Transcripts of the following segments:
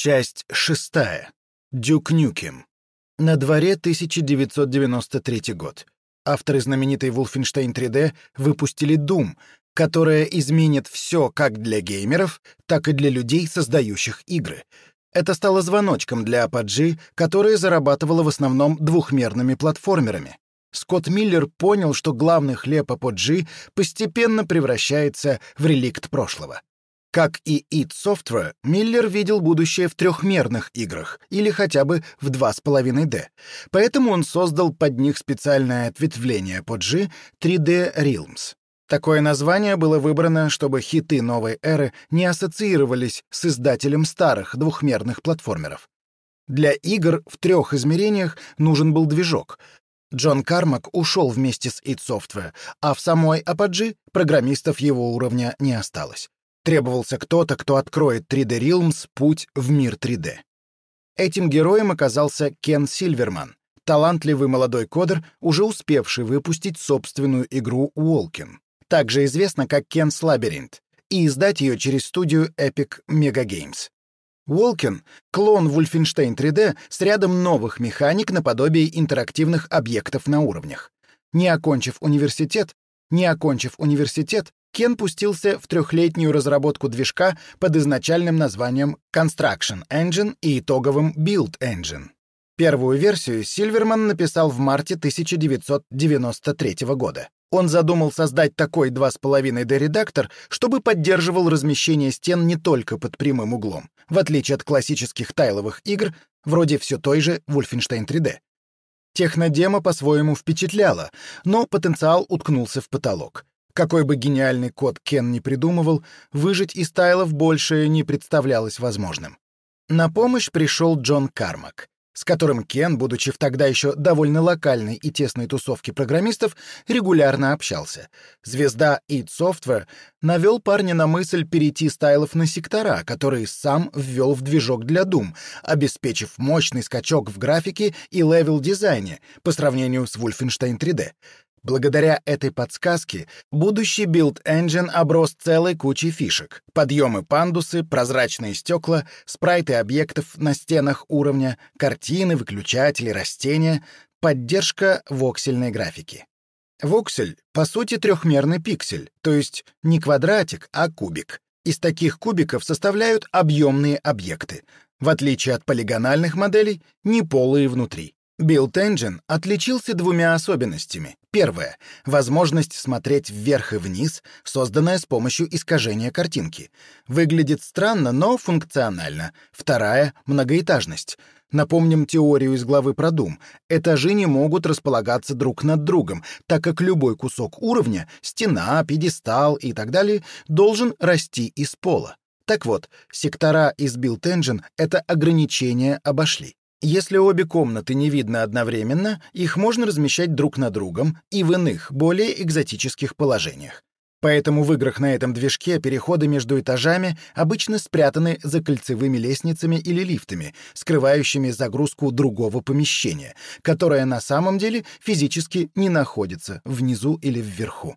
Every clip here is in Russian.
Часть шестая. Дюк Нюкем. На дворе 1993 год. Авторы знаменитой Wolfenstein 3D выпустили Doom, которая изменит все как для геймеров, так и для людей, создающих игры. Это стало звоночком для Apogee, которая зарабатывала в основном двухмерными платформерами. Скотт Миллер понял, что главный хлеб Apogee постепенно превращается в реликт прошлого. Как и id Software, Миллер видел будущее в трехмерных играх, или хотя бы в 2,5D. Поэтому он создал под них специальное ответвление под G 3D Realms. Такое название было выбрано, чтобы хиты новой эры не ассоциировались с издателем старых двухмерных платформеров. Для игр в трех измерениях нужен был движок. Джон Кармак ушел вместе с id Software, а в самой Apogee программистов его уровня не осталось. Требовался кто-то, кто откроет 3D Realms путь в мир 3D. Этим героем оказался Кен Сильверман, талантливый молодой кодер, уже успевший выпустить собственную игру Walkin, также известна как Ken's Labyrinth, и издать ее через студию Epic Mega Games. Walkin — клон Wolfenstein 3D с рядом новых механик наподобие интерактивных объектов на уровнях. Не окончив университет, не окончив университет, Кен пустился в трехлетнюю разработку движка под изначальным названием Construction Engine и итоговым Build Engine. Первую версию Сильверман написал в марте 1993 года. Он задумал создать такой 2,5D-редактор, чтобы поддерживал размещение стен не только под прямым углом, в отличие от классических тайловых игр, вроде все той же Wolfenstein 3D. Технодема по-своему впечатляла, но потенциал уткнулся в потолок. Какой бы гениальный код Кен не придумывал, выжить из тайлов больше не представлялось возможным. На помощь пришел Джон Кармак, с которым Кен, будучи в тогда еще довольно локальной и тесной тусовке программистов, регулярно общался. Звезда id Software навел парня на мысль перейти с тайлов на сектора, который сам ввел в движок для Doom, обеспечив мощный скачок в графике и левел-дизайне по сравнению с Wolfenstein 3D. Благодаря этой подсказке будущий Build Engine оброс целой кучей фишек. Подъемы пандусы, прозрачные стекла, спрайты объектов на стенах уровня, картины, выключатели, растения, поддержка воксельной графики. Воксель, по сути, трехмерный пиксель, то есть не квадратик, а кубик. Из таких кубиков составляют объемные объекты. В отличие от полигональных моделей, неполые внутри. Build Engine отличился двумя особенностями. Первое — возможность смотреть вверх и вниз, созданная с помощью искажения картинки. Выглядит странно, но функционально. Вторая — многоэтажность. Напомним теорию из главы про Doom. Этажи не могут располагаться друг над другом, так как любой кусок уровня — стена, пьедестал и так далее — должен расти из пола. Так вот, сектора из Build Engine это ограничение обошли. Если обе комнаты не видно одновременно, их можно размещать друг на другом и в иных, более экзотических положениях. Поэтому в играх на этом движке переходы между этажами обычно спрятаны за кольцевыми лестницами или лифтами, скрывающими загрузку другого помещения, которое на самом деле физически не находится внизу или вверху.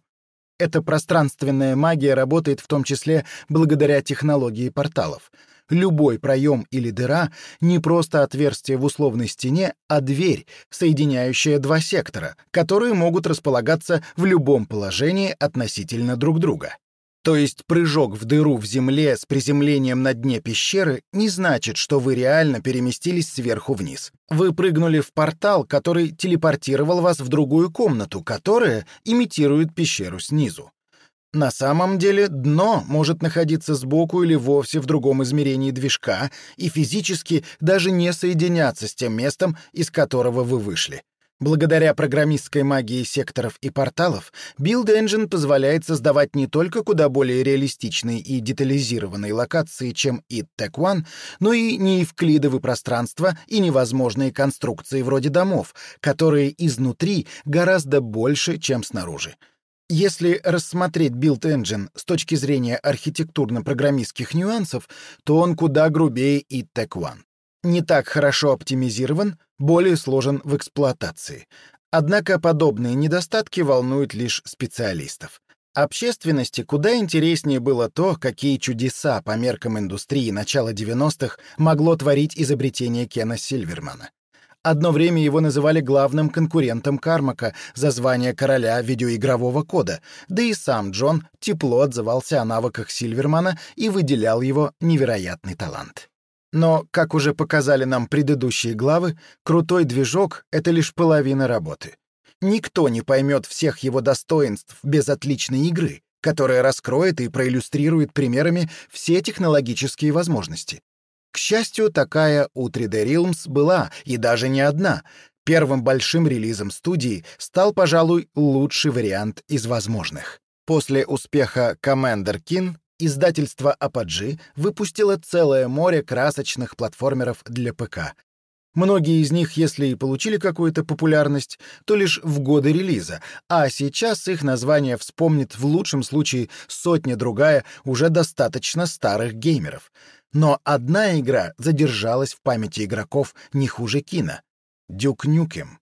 Эта пространственная магия работает в том числе благодаря технологии порталов — Любой проем или дыра — не просто отверстие в условной стене, а дверь, соединяющая два сектора, которые могут располагаться в любом положении относительно друг друга. То есть прыжок в дыру в земле с приземлением на дне пещеры не значит, что вы реально переместились сверху вниз. Вы прыгнули в портал, который телепортировал вас в другую комнату, которая имитирует пещеру снизу. На самом деле дно может находиться сбоку или вовсе в другом измерении движка и физически даже не соединяться с тем местом, из которого вы вышли. Благодаря программистской магии секторов и порталов, Build Engine позволяет создавать не только куда более реалистичные и детализированные локации, чем id Tech One, но и неевклидовые пространства и невозможные конструкции вроде домов, которые изнутри гораздо больше, чем снаружи. Если рассмотреть Build Engine с точки зрения архитектурно-программистских нюансов, то он куда грубее и Tech One. Не так хорошо оптимизирован, более сложен в эксплуатации. Однако подобные недостатки волнуют лишь специалистов. Общественности куда интереснее было то, какие чудеса по меркам индустрии начала 90-х могло творить изобретение Кена Сильвермана. Одно время его называли главным конкурентом Кармака за звание короля видеоигрового кода, да и сам Джон тепло отзывался о навыках Сильвермана и выделял его невероятный талант. Но, как уже показали нам предыдущие главы, крутой движок — это лишь половина работы. Никто не поймет всех его достоинств без отличной игры, которая раскроет и проиллюстрирует примерами все технологические возможности. К счастью, такая у 3D Realms была, и даже не одна. Первым большим релизом студии стал, пожалуй, лучший вариант из возможных. После успеха Commander Kin издательство Apogee выпустило целое море красочных платформеров для ПК, Многие из них, если и получили какую-то популярность, то лишь в годы релиза, а сейчас их название вспомнит в лучшем случае сотня-другая уже достаточно старых геймеров. Но одна игра задержалась в памяти игроков не хуже кино — Дюк Нюкем.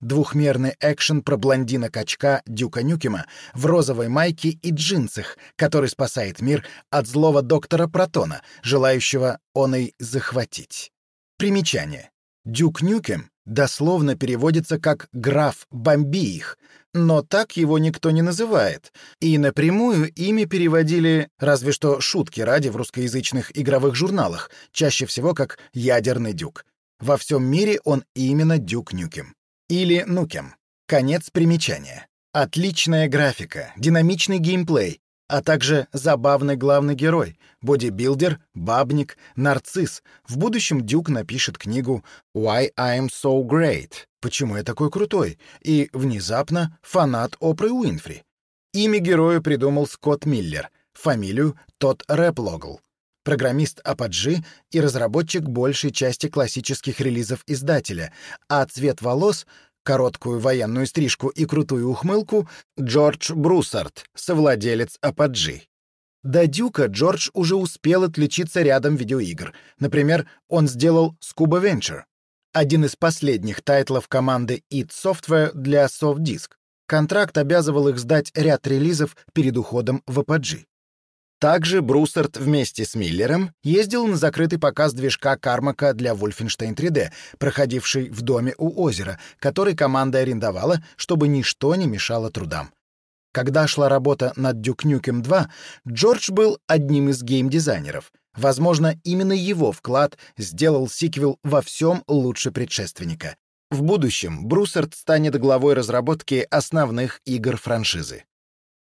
Двухмерный экшен про блондина-качка Дюка Нюкема в розовой майке и джинсах, который спасает мир от злого доктора Протона, желающего он и захватить. Примечание. Дюк Нюкем дословно переводится как «граф бомби их», но так его никто не называет, и напрямую ими переводили разве что шутки ради в русскоязычных игровых журналах, чаще всего как «ядерный дюк». Во всем мире он именно Дюк Нюкем. Или Нукем. Конец примечания. Отличная графика, динамичный геймплей, а также забавный главный герой, бодибилдер, бабник, нарцисс. В будущем Дюк напишет книгу «Why I'm So Great» — «Почему я такой крутой?» и, внезапно, фанат Опры Уинфри. Имя героя придумал Скотт Миллер, фамилию — Тодд Рэплогл. Программист Apogee и разработчик большей части классических релизов издателя, а цвет волос — короткую военную стрижку и крутую ухмылку Джордж Бруссард, совладелец Ападжи. До Дюка Джордж уже успел отличиться рядом видеоигр. Например, он сделал Scuba Venture, один из последних тайтлов команды id Software для SoftDisk. Контракт обязывал их сдать ряд релизов перед уходом в Apogee. Также Бруссард вместе с Миллером ездил на закрытый показ движка Кармака для Wolfenstein 3D, проходивший в доме у озера, который команда арендовала, чтобы ничто не мешало трудам. Когда шла работа над Дюкнюкем 2, Джордж был одним из геймдизайнеров. Возможно, именно его вклад сделал сиквел во всем лучше предшественника. В будущем Бруссард станет главой разработки основных игр франшизы.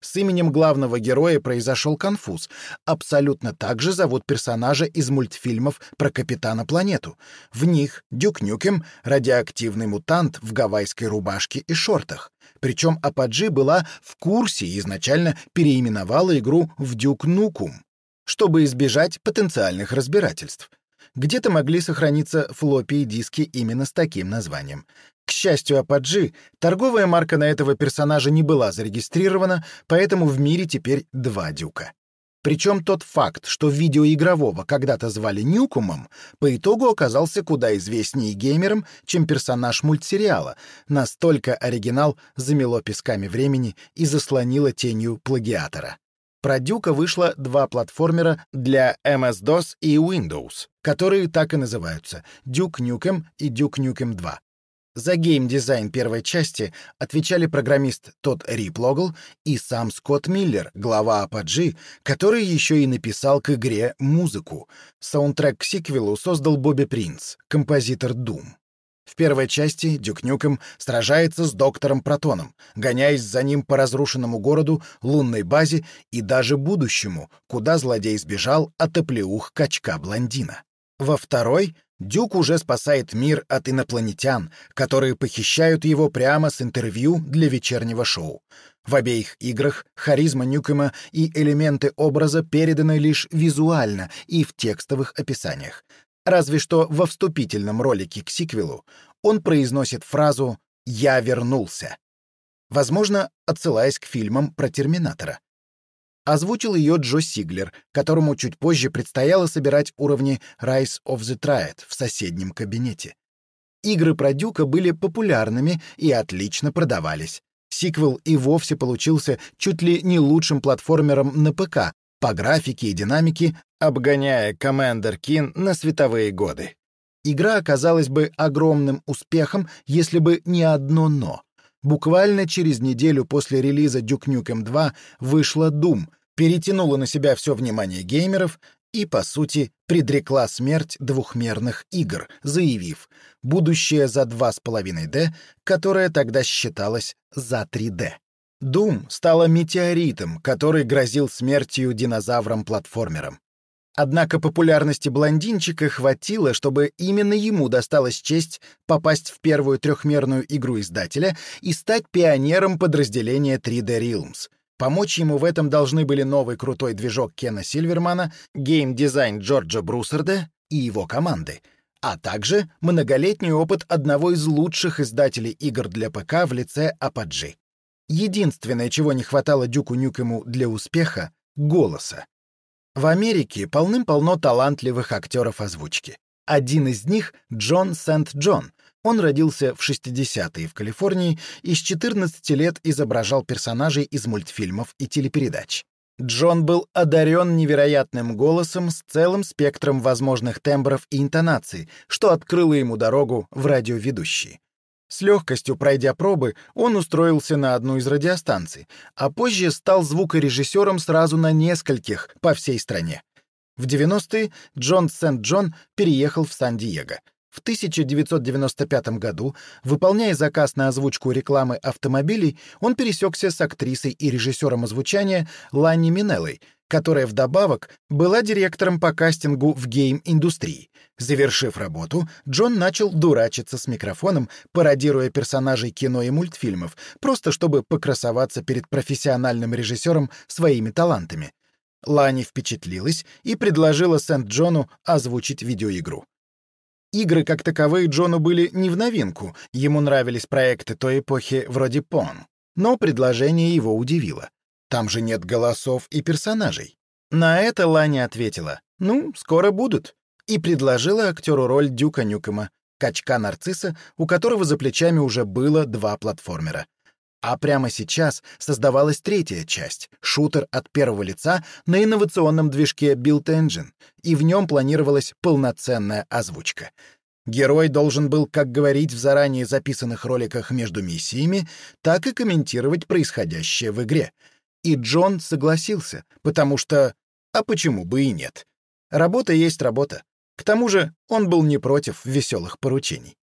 С именем главного героя произошел конфуз. Абсолютно так же зовут персонажа из мультфильмов про Капитана Планету. В них Дюк Нюкем — радиоактивный мутант в гавайской рубашке и шортах. Причем Ападжи была в курсе и изначально переименовала игру в Дюк Нукум, чтобы избежать потенциальных разбирательств. Где-то могли сохраниться флоппи и диски именно с таким названием. К счастью, Ападжи, торговая марка на этого персонажа не была зарегистрирована, поэтому в мире теперь два Дюка. Причем тот факт, что видеоигрового когда-то звали Нюкумом, по итогу оказался куда известнее геймерам, чем персонаж мультсериала. Настолько оригинал замело песками времени и заслонило тенью плагиатора. Про Дюка вышло два платформера для MS-DOS и Windows, которые так и называются — Duke Nukem и Duke Nukem 2. За геймдизайн первой части отвечали программист Тодд Риплогл и сам Скотт Миллер, глава Apogee, который еще и написал к игре музыку. Саундтрек к сиквелу создал Бобби Принц, композитор Doom. В первой части Дюк Нюкем сражается с доктором Протоном, гоняясь за ним по разрушенному городу, лунной базе и даже будущему, куда злодей сбежал от оплеух качка-блондина. Во второй Дюк уже спасает мир от инопланетян, которые похищают его прямо с интервью для вечернего шоу. В обеих играх харизма Ньюкема и элементы образа переданы лишь визуально и в текстовых описаниях. Разве что во вступительном ролике к сиквелу он произносит фразу «Я вернулся». Возможно, отсылаясь к фильмам про Терминатора. Озвучил ее Джо Сиглер, которому чуть позже предстояло собирать уровни Rise of the Triad в соседнем кабинете. Игры про Дюка были популярными и отлично продавались. Сиквел и вовсе получился чуть ли не лучшим платформером на ПК по графике и динамике, обгоняя Commander Keen на световые годы. Игра оказалась бы огромным успехом, если бы не одно «но». Буквально через неделю после релиза Duke Nukem 2 вышла Doom, перетянула на себя все внимание геймеров и, по сути, предрекла смерть двухмерных игр, заявив «будущее за 2,5D, которое тогда считалось за 3D». Doom стала метеоритом, который грозил смертью динозаврам-платформерам. Однако популярности блондинчика хватило, чтобы именно ему досталась честь попасть в первую трехмерную игру издателя и стать пионером подразделения 3D Realms. Помочь ему в этом должны были новый крутой движок Кена Сильвермана, гейм-дизайн Джорджа Брусарда и его команды, а также многолетний опыт одного из лучших издателей игр для ПК в лице Apogee. Единственное, чего не хватало Дюку Нюкему для успеха — голоса. В Америке полным-полно талантливых актеров озвучки. Один из них — Джон Сент-Джон. Он родился в 60-е в Калифорнии и с 14 лет изображал персонажей из мультфильмов и телепередач. Джон был одарен невероятным голосом с целым спектром возможных тембров и интонаций, что открыло ему дорогу в радиоведущие. С легкостью пройдя пробы, он устроился на одну из радиостанций, а позже стал звукорежиссером сразу на нескольких по всей стране. В 90-е Джон Сент-Джон переехал в Сан-Диего. В 1995 году, выполняя заказ на озвучку рекламы автомобилей, он пересекся с актрисой и режиссером озвучания Ланни Минеллой, которая вдобавок была директором по кастингу в гейм-индустрии. Завершив работу, Джон начал дурачиться с микрофоном, пародируя персонажей кино и мультфильмов, просто чтобы покрасоваться перед профессиональным режиссером своими талантами. Лани впечатлилась и предложила Сент-Джону озвучить видеоигру. Игры как таковые Джону были не в новинку, ему нравились проекты той эпохи вроде Пон. Но предложение его удивило. Там же нет голосов и персонажей. На это Лани ответила, ну, скоро будут, и предложила актеру роль Дюка Нюкема, качка-нарцисса, у которого за плечами уже было два платформера. А прямо сейчас создавалась третья часть — шутер от первого лица на инновационном движке Build Engine, и в нем планировалась полноценная озвучка. Герой должен был как говорить в заранее записанных роликах между миссиями, так и комментировать происходящее в игре — и Джон согласился, потому что... А почему бы и нет? Работа есть работа. К тому же он был не против веселых поручений.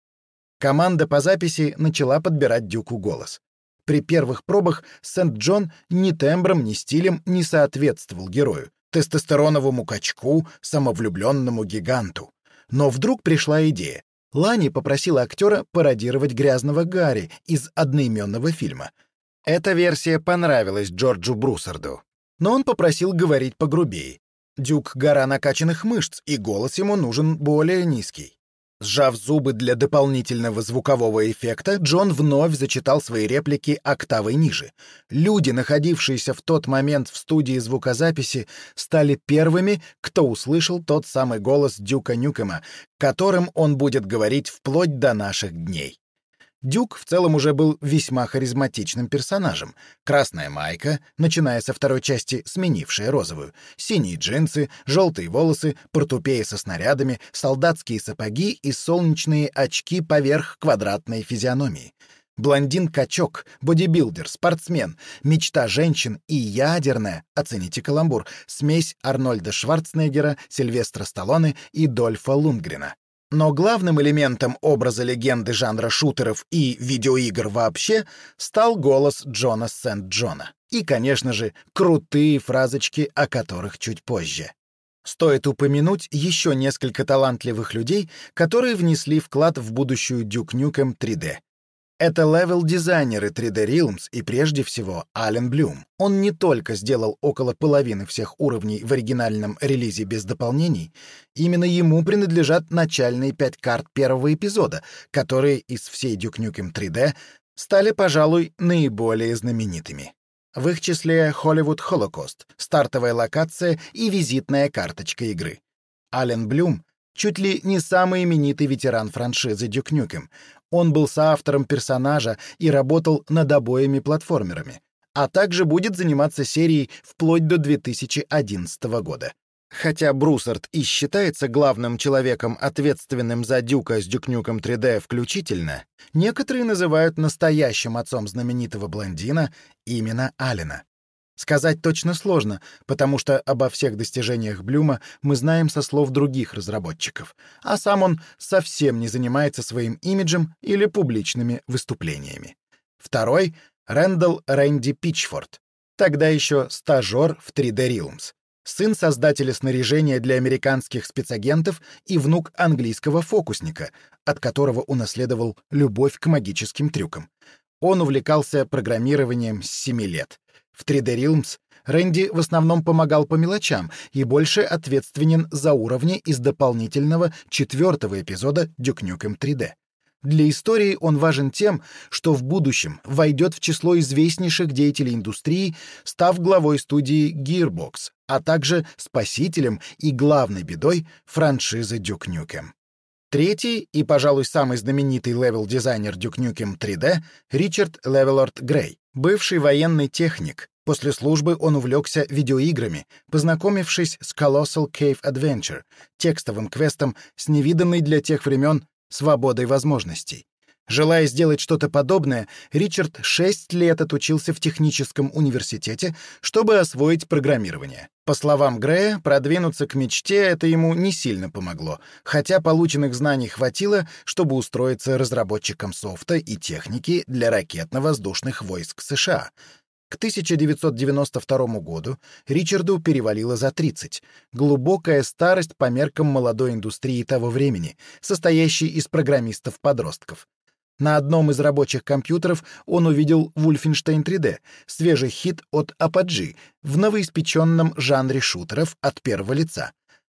Команда по записи начала подбирать Дюку голос. При первых пробах Сент-Джон ни тембром, ни стилем не соответствовал герою, тестостероновому качку, самовлюбленному гиганту. Но вдруг пришла идея. Лани попросила актера пародировать грязного Гарри из одноименного фильма — эта версия понравилась Джорджу Брусарду, но он попросил говорить погрубее. Дюк — гора накачанных мышц, и голос ему нужен более низкий. Сжав зубы для дополнительного звукового эффекта, Джон вновь зачитал свои реплики октавой ниже. Люди, находившиеся в тот момент в студии звукозаписи, стали первыми, кто услышал тот самый голос Дюка Нюкема, которым он будет говорить вплоть до наших дней. Дюк в целом уже был весьма харизматичным персонажем. Красная майка, начиная со второй части, сменившая розовую, синие джинсы, желтые волосы, портупеи со снарядами, солдатские сапоги и солнечные очки поверх квадратной физиономии. Блондин-качок, бодибилдер, спортсмен, мечта женщин и ядерная, оцените каламбур, смесь Арнольда Шварценеггера, Сильвестра Сталлоне и Дольфа Лунгрена. Но главным элементом образа легенды жанра шутеров и видеоигр вообще стал голос Джона Сент-Джона. И, конечно же, крутые фразочки, о которых чуть позже. Стоит упомянуть еще несколько талантливых людей, которые внесли вклад в будущую Duke Nukem 3D. Это левел-дизайнеры 3D Realms и прежде всего Ален Блюм. Он не только сделал около половины всех уровней в оригинальном релизе без дополнений, именно ему принадлежат начальные пять карт первого эпизода, которые из всей Duke Nukem 3D стали, пожалуй, наиболее знаменитыми. В их числе Hollywood Holocaust, стартовая локация и визитная карточка игры. Ален Блюм чуть ли не самый именитый ветеран франшизы Дюк Нюкем. Он был соавтором персонажа и работал над обоими платформерами, а также будет заниматься серией вплоть до 2011 года. Хотя Брусард и считается главным человеком, ответственным за Дюка с Дюкнюком 3D включительно, некоторые называют настоящим отцом знаменитого блондина именно Алина. Сказать точно сложно, потому что обо всех достижениях Блюма мы знаем со слов других разработчиков, а сам он совсем не занимается своим имиджем или публичными выступлениями. Второй — Рэндалл Рэнди Питчфорд, тогда еще стажер в 3D Realms, сын создателя снаряжения для американских спецагентов и внук английского фокусника, от которого унаследовал любовь к магическим трюкам. Он увлекался программированием с 7 лет — в 3D Realms Рэнди в основном помогал по мелочам и больше ответственен за уровни из дополнительного четвертого эпизода Duke Nukem 3D. Для истории он важен тем, что в будущем войдет в число известнейших деятелей индустрии, став главой студии Gearbox, а также спасителем и главной бедой франшизы Duke Nukem. Третий и, пожалуй, самый знаменитый левел-дизайнер Duke Nukem 3D — Ричард Levelord Грей. Бывший военный техник. После службы он увлекся видеоиграми, познакомившись с Colossal Cave Adventure, текстовым квестом с невиданной для тех времен свободой возможностей. Желая сделать что-то подобное, Ричард шесть лет отучился в техническом университете, чтобы освоить программирование. По словам Грея, продвинуться к мечте это ему не сильно помогло, хотя полученных знаний хватило, чтобы устроиться разработчиком софта и техники для ракетно-воздушных войск США. К 1992 году Ричарду перевалило за 30. Глубокая старость по меркам молодой индустрии того времени, состоящей из программистов-подростков. На одном из рабочих компьютеров он увидел Wolfenstein 3D, свежий хит от Apogee, в новоиспеченном жанре шутеров от первого лица.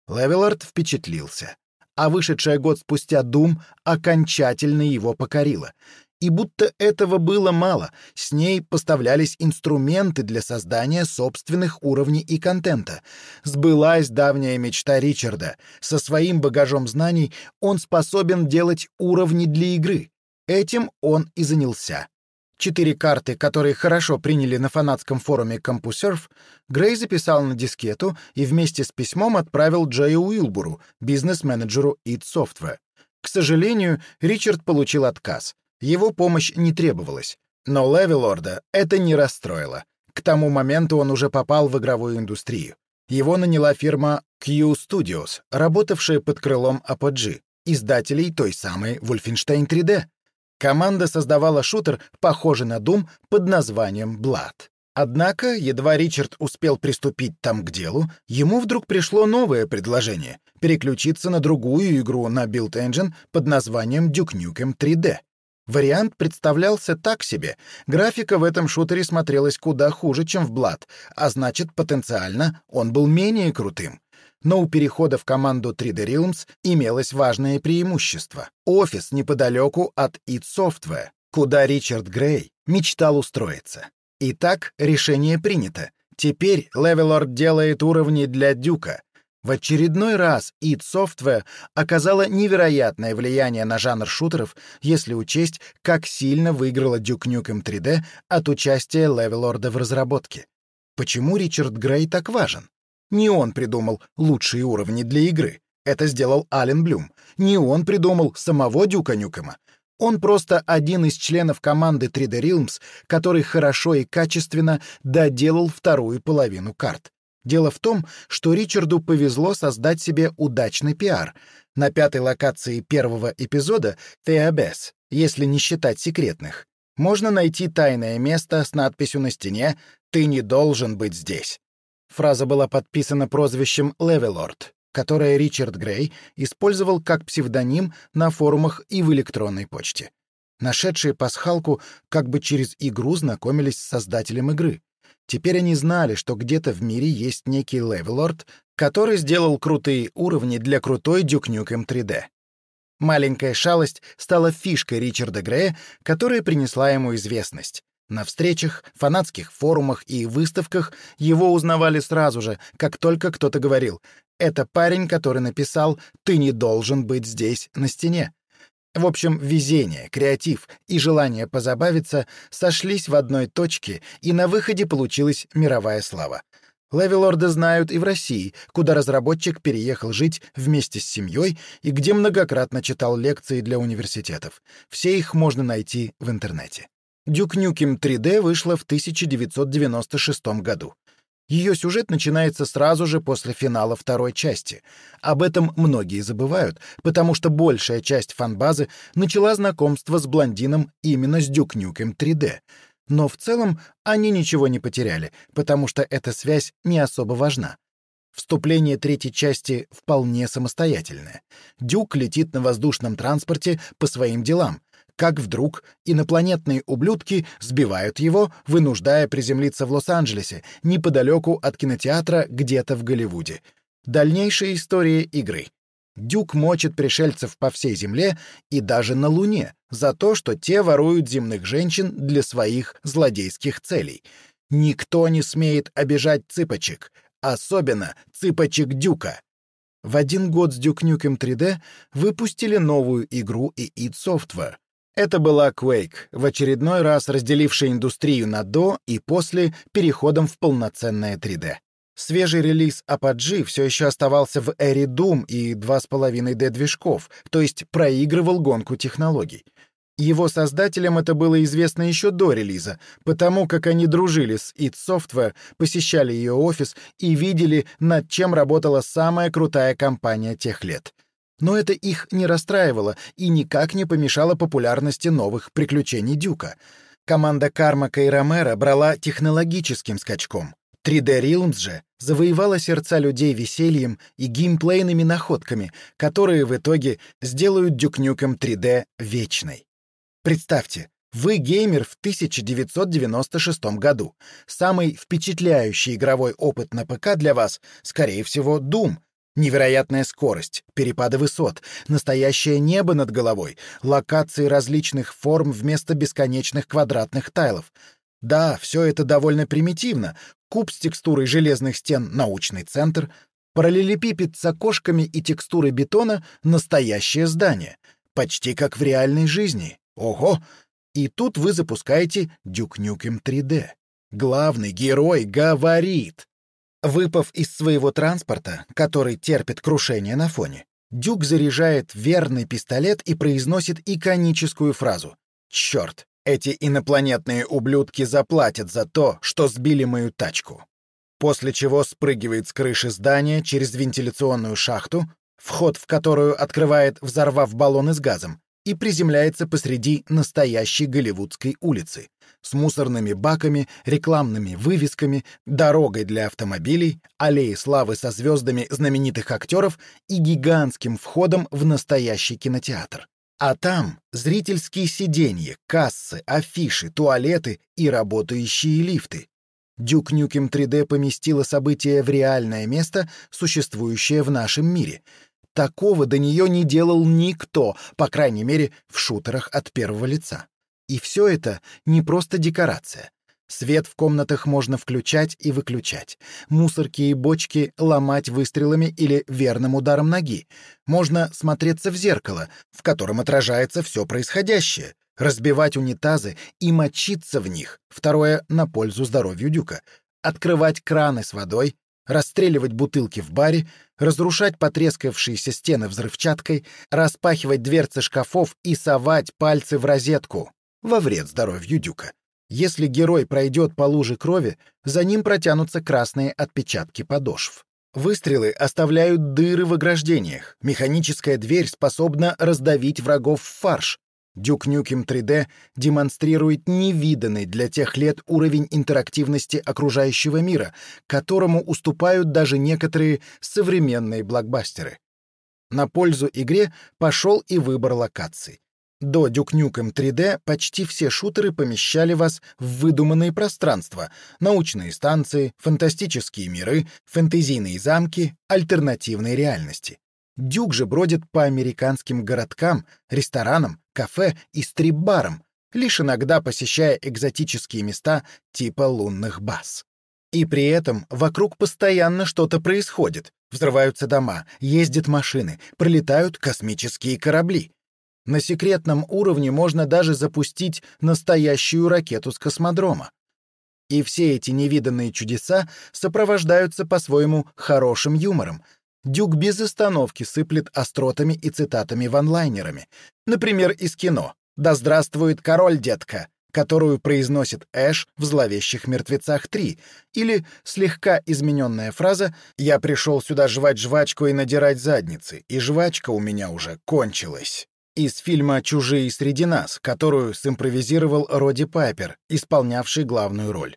Левелард впечатлился. А вышедшая год спустя Doom окончательно его покорила. И будто этого было мало, с ней поставлялись инструменты для создания собственных уровней и контента. Сбылась давняя мечта Ричарда. Со своим багажом знаний он способен делать уровни для игры. Этим он и занялся. Четыре карты, которые хорошо приняли на фанатском форуме CompuServe, Грей записал на дискету и вместе с письмом отправил Джею Уилбуру, бизнес-менеджеру id Software. К сожалению, Ричард получил отказ. Его помощь не требовалась. Но Левелорда это не расстроило. К тому моменту он уже попал в игровую индустрию. Его наняла фирма Q Studios, работавшая под крылом Apogee, издателей той самой Wolfenstein 3D. Команда создавала шутер, похожий на Doom, под названием Blood. Однако, едва Ричард успел приступить там к делу, ему вдруг пришло новое предложение — переключиться на другую игру на Build Engine под названием Duke Nukem 3D. Вариант представлялся так себе. Графика в этом шутере смотрелась куда хуже, чем в Blood, а значит, потенциально он был менее крутым. Но у перехода в команду 3D Realms имелось важное преимущество — офис неподалеку от id Software, куда Ричард Грей мечтал устроиться. Итак, решение принято. Теперь Levelord делает уровни для Дюка. В очередной раз id Software оказала невероятное влияние на жанр шутеров, если учесть, как сильно выиграла Duke Nukem 3D от участия Levelord в разработке. Почему Ричард Грей так важен? Не он придумал лучшие уровни для игры. Это сделал Ален Блюм. Не он придумал самого Дюка Нюкема. Он просто один из членов команды 3D Realms, который хорошо и качественно доделал вторую половину карт. Дело в том, что Ричарду повезло создать себе удачный пиар. На пятой локации первого эпизода Theabes, если не считать секретных, можно найти тайное место с надписью на стене «Ты не должен быть здесь». Фраза была подписана прозвищем «Левелорд», которое Ричард Грей использовал как псевдоним на форумах и в электронной почте. Нашедшие пасхалку как бы через игру знакомились с создателем игры. Теперь они знали, что где-то в мире есть некий Левелорд, который сделал крутые уровни для крутой Duke Nukem 3D. Маленькая шалость стала фишкой Ричарда Грея, которая принесла ему известность. На встречах, фанатских форумах и выставках его узнавали сразу же, как только кто-то говорил «Это парень, который написал «Ты не должен быть здесь, на стене». В общем, везение, креатив и желание позабавиться сошлись в одной точке, и на выходе получилась мировая слава. Левелорда знают и в России, куда разработчик переехал жить вместе с семьей и где многократно читал лекции для университетов. Все их можно найти в интернете. Duke Nukem 3D вышла в 1996 году. Ее сюжет начинается сразу же после финала второй части. Об этом многие забывают, потому что большая часть фанбазы начала знакомство с блондином именно с Duke Nukem 3D. Но в целом они ничего не потеряли, потому что эта связь не особо важна. Вступление третьей части вполне самостоятельное. Дюк летит на воздушном транспорте по своим делам, как вдруг инопланетные ублюдки сбивают его, вынуждая приземлиться в Лос-Анджелесе, неподалеку от кинотеатра где-то в Голливуде. Дальнейшая история игры. Дюк мочит пришельцев по всей Земле и даже на Луне за то, что те воруют земных женщин для своих злодейских целей. Никто не смеет обижать цыпочек, особенно цыпочек Дюка. В один год с Duke Nukem 3D выпустили новую игру и id Software, это была Quake, в очередной раз разделившая индустрию на до и после переходом в полноценное 3D. Свежий релиз Apogee все еще оставался в эре Doom и 2,5D движков, то есть проигрывал гонку технологий. Его создателям это было известно еще до релиза, потому как они дружили с id Software, посещали ее офис и видели, над чем работала самая крутая компания тех лет — но это их не расстраивало и никак не помешало популярности новых приключений Дюка. Команда Кармака и Ромера брала технологическим скачком. 3D Realms же завоевала сердца людей весельем и геймплейными находками, которые в итоге сделают Дюкнюком 3D вечной. Представьте, вы геймер в 1996 году. Самый впечатляющий игровой опыт на ПК для вас, скорее всего, Doom — Невероятная скорость, перепады высот, настоящее небо над головой, локации различных форм вместо бесконечных квадратных тайлов. Да, все это довольно примитивно. Куб с текстурой железных стен — научный центр, параллелепипед с окошками и текстурой бетона — настоящее здание. Почти как в реальной жизни. Ого! И тут вы запускаете Duke Nukem 3D. Главный герой говорит. Выпав из своего транспорта, который терпит крушение на фоне, Дюк заряжает верный пистолет и произносит иконическую фразу «Черт, эти инопланетные ублюдки заплатят за то, что сбили мою тачку». После чего спрыгивает с крыши здания через вентиляционную шахту, вход в которую открывает, взорвав баллоны с газом, и приземляется посреди настоящей голливудской улицы с мусорными баками, рекламными вывесками, дорогой для автомобилей, аллеей славы со звездами знаменитых актеров и гигантским входом в настоящий кинотеатр. А там зрительские сиденья, кассы, афиши, туалеты и работающие лифты. Дюк Нюкем 3D поместила событие в реальное место, существующее в нашем мире — Такого до нее не делал никто, по крайней мере, в шутерах от первого лица. И все это не просто декорация. Свет в комнатах можно включать и выключать. Мусорки и бочки ломать выстрелами или верным ударом ноги. Можно смотреться в зеркало, в котором отражается все происходящее, разбивать унитазы и мочиться в них. Второе — на пользу здоровью Дюка. Открывать краны с водой, расстреливать бутылки в баре, разрушать потрескавшиеся стены взрывчаткой, распахивать дверцы шкафов и совать пальцы в розетку во вред здоровью Дюка. Если герой пройдет по луже крови, за ним протянутся красные отпечатки подошв. Выстрелы оставляют дыры в ограждениях. Механическая дверь способна раздавить врагов в фарш. Duke Nukem 3D демонстрирует невиданный для тех лет уровень интерактивности окружающего мира, которому уступают даже некоторые современные блокбастеры. На пользу игре пошел и выбор локаций. До Duke Nukem 3D почти все шутеры помещали вас в выдуманные пространства, научные станции, фантастические миры, фэнтезийные замки, альтернативной реальности. Дюк же бродит по американским городкам, ресторанам, кафе и стрип-барам, лишь иногда посещая экзотические места типа лунных баз. И при этом вокруг постоянно что-то происходит. Взрываются дома, ездят машины, пролетают космические корабли. На секретном уровне можно даже запустить настоящую ракету с космодрома. И все эти невиданные чудеса сопровождаются по-своему хорошим юмором. Дюк без остановки сыплет остротами и цитатами-ванлайнерами. Например, из кино «Да здравствует король, детка!» которую произносит Эш в «Зловещих мертвецах 3», или слегка измененная фраза «Я пришел сюда жевать жвачку и надирать задницы, и жвачка у меня уже кончилась» из фильма «Чужие среди нас», которую симпровизировал Роди Пайпер, исполнявший главную роль.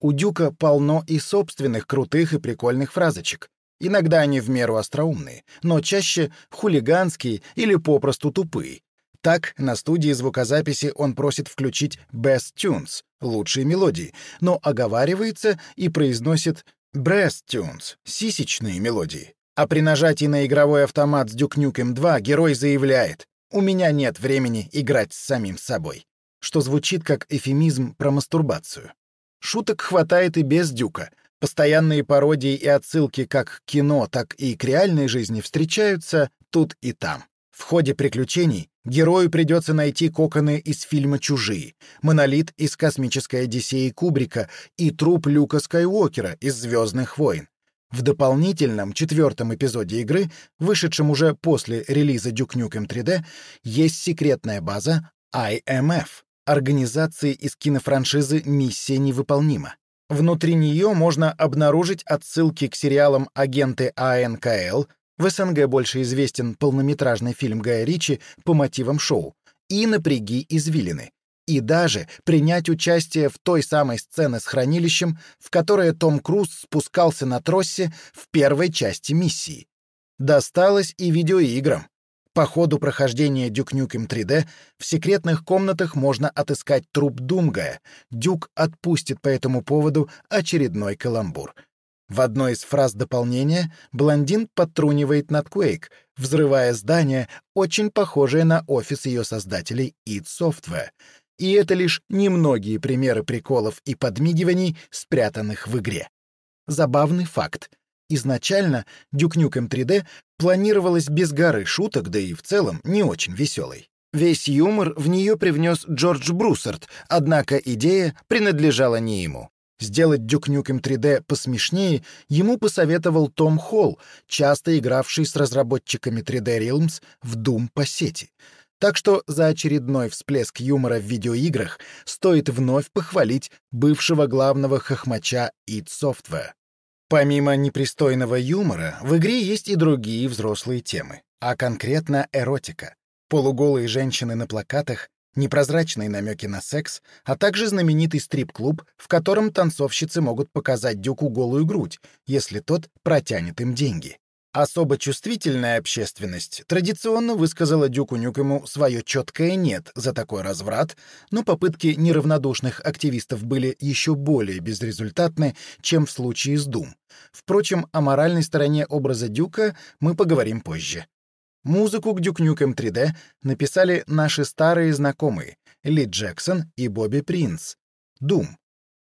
У Дюка полно и собственных крутых и прикольных фразочек. Иногда они в меру остроумные, но чаще хулиганские или попросту тупые. Так, на студии звукозаписи он просит включить Best Tunes — лучшие мелодии, но оговаривается и произносит Breast Tunes — сисечные мелодии. А при нажатии на игровой автомат с Nukem 2 герой заявляет «У меня нет времени играть с самим собой», что звучит как эфемизм про мастурбацию. Шуток хватает и без Дюка. Постоянные пародии и отсылки как к кино, так и к реальной жизни встречаются тут и там. В ходе приключений герою придется найти коконы из фильма «Чужие», монолит из «Космической Одиссеи» Кубрика и труп Люка Скайуокера из «Звездных войн». В дополнительном четвертом эпизоде игры, вышедшем уже после релиза Duke Nukem 3D, есть секретная база IMF — организации из кинофраншизы «Миссия невыполнима». Внутри нее можно обнаружить отсылки к сериалам «Агенты АНКЛ», в СНГ больше известен полнометражный фильм Гая Ричи по мотивам шоу и «Напряги извилины», и даже принять участие в той самой сцене с хранилищем, в которой Том Круз спускался на троссе в первой части миссии. Досталось и видеоиграм. По ходу прохождения Duke Nukem 3D в секретных комнатах можно отыскать труп Думгая. Дюк отпустит по этому поводу очередной каламбур — в одной из фраз дополнения блондин подтрунивает над Quake, взрывая здание, очень похожее на офис ее создателей id Software. И это лишь немногие примеры приколов и подмигиваний, спрятанных в игре. Забавный факт. Изначально Duke Nukem 3D планировалась без горы шуток, да и в целом не очень веселой. Весь юмор в нее привнес Джордж Бруссард, однако идея принадлежала не ему. Сделать Nukem 3D посмешнее ему посоветовал Том Холл, часто игравший с разработчиками 3D Realms в Doom по сети. Так что за очередной всплеск юмора в видеоиграх стоит вновь похвалить бывшего главного хохмача id Software. Помимо непристойного юмора, в игре есть и другие взрослые темы, а конкретно эротика. Полуголые женщины на плакатах, непрозрачные намеки на секс, а также знаменитый стрип-клуб, в котором танцовщицы могут показать Дюку голую грудь, если тот протянет им деньги. Особо чувствительная общественность традиционно высказала Дюку Нюкему свое четкое «нет» за такой разврат, но попытки неравнодушных активистов были еще более безрезультатны, чем в случае с Дум. Впрочем, о моральной стороне образа Дюка мы поговорим позже. Музыку к Duke Nukem 3D написали наши старые знакомые Ли Джексон и Бобби Принц. Doom.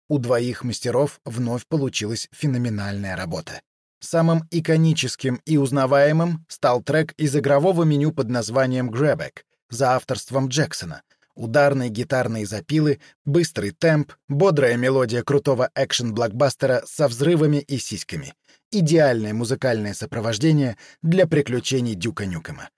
У двоих мастеров вновь получилась феноменальная работа. Самым иконическим и узнаваемым стал трек из игрового меню под названием «Grabback» за авторством Джексона. Ударные гитарные запилы, быстрый темп, бодрая мелодия крутого экшен-блокбастера со взрывами и сиськами — идеальное музыкальное сопровождение для приключений Дюка Нюкема.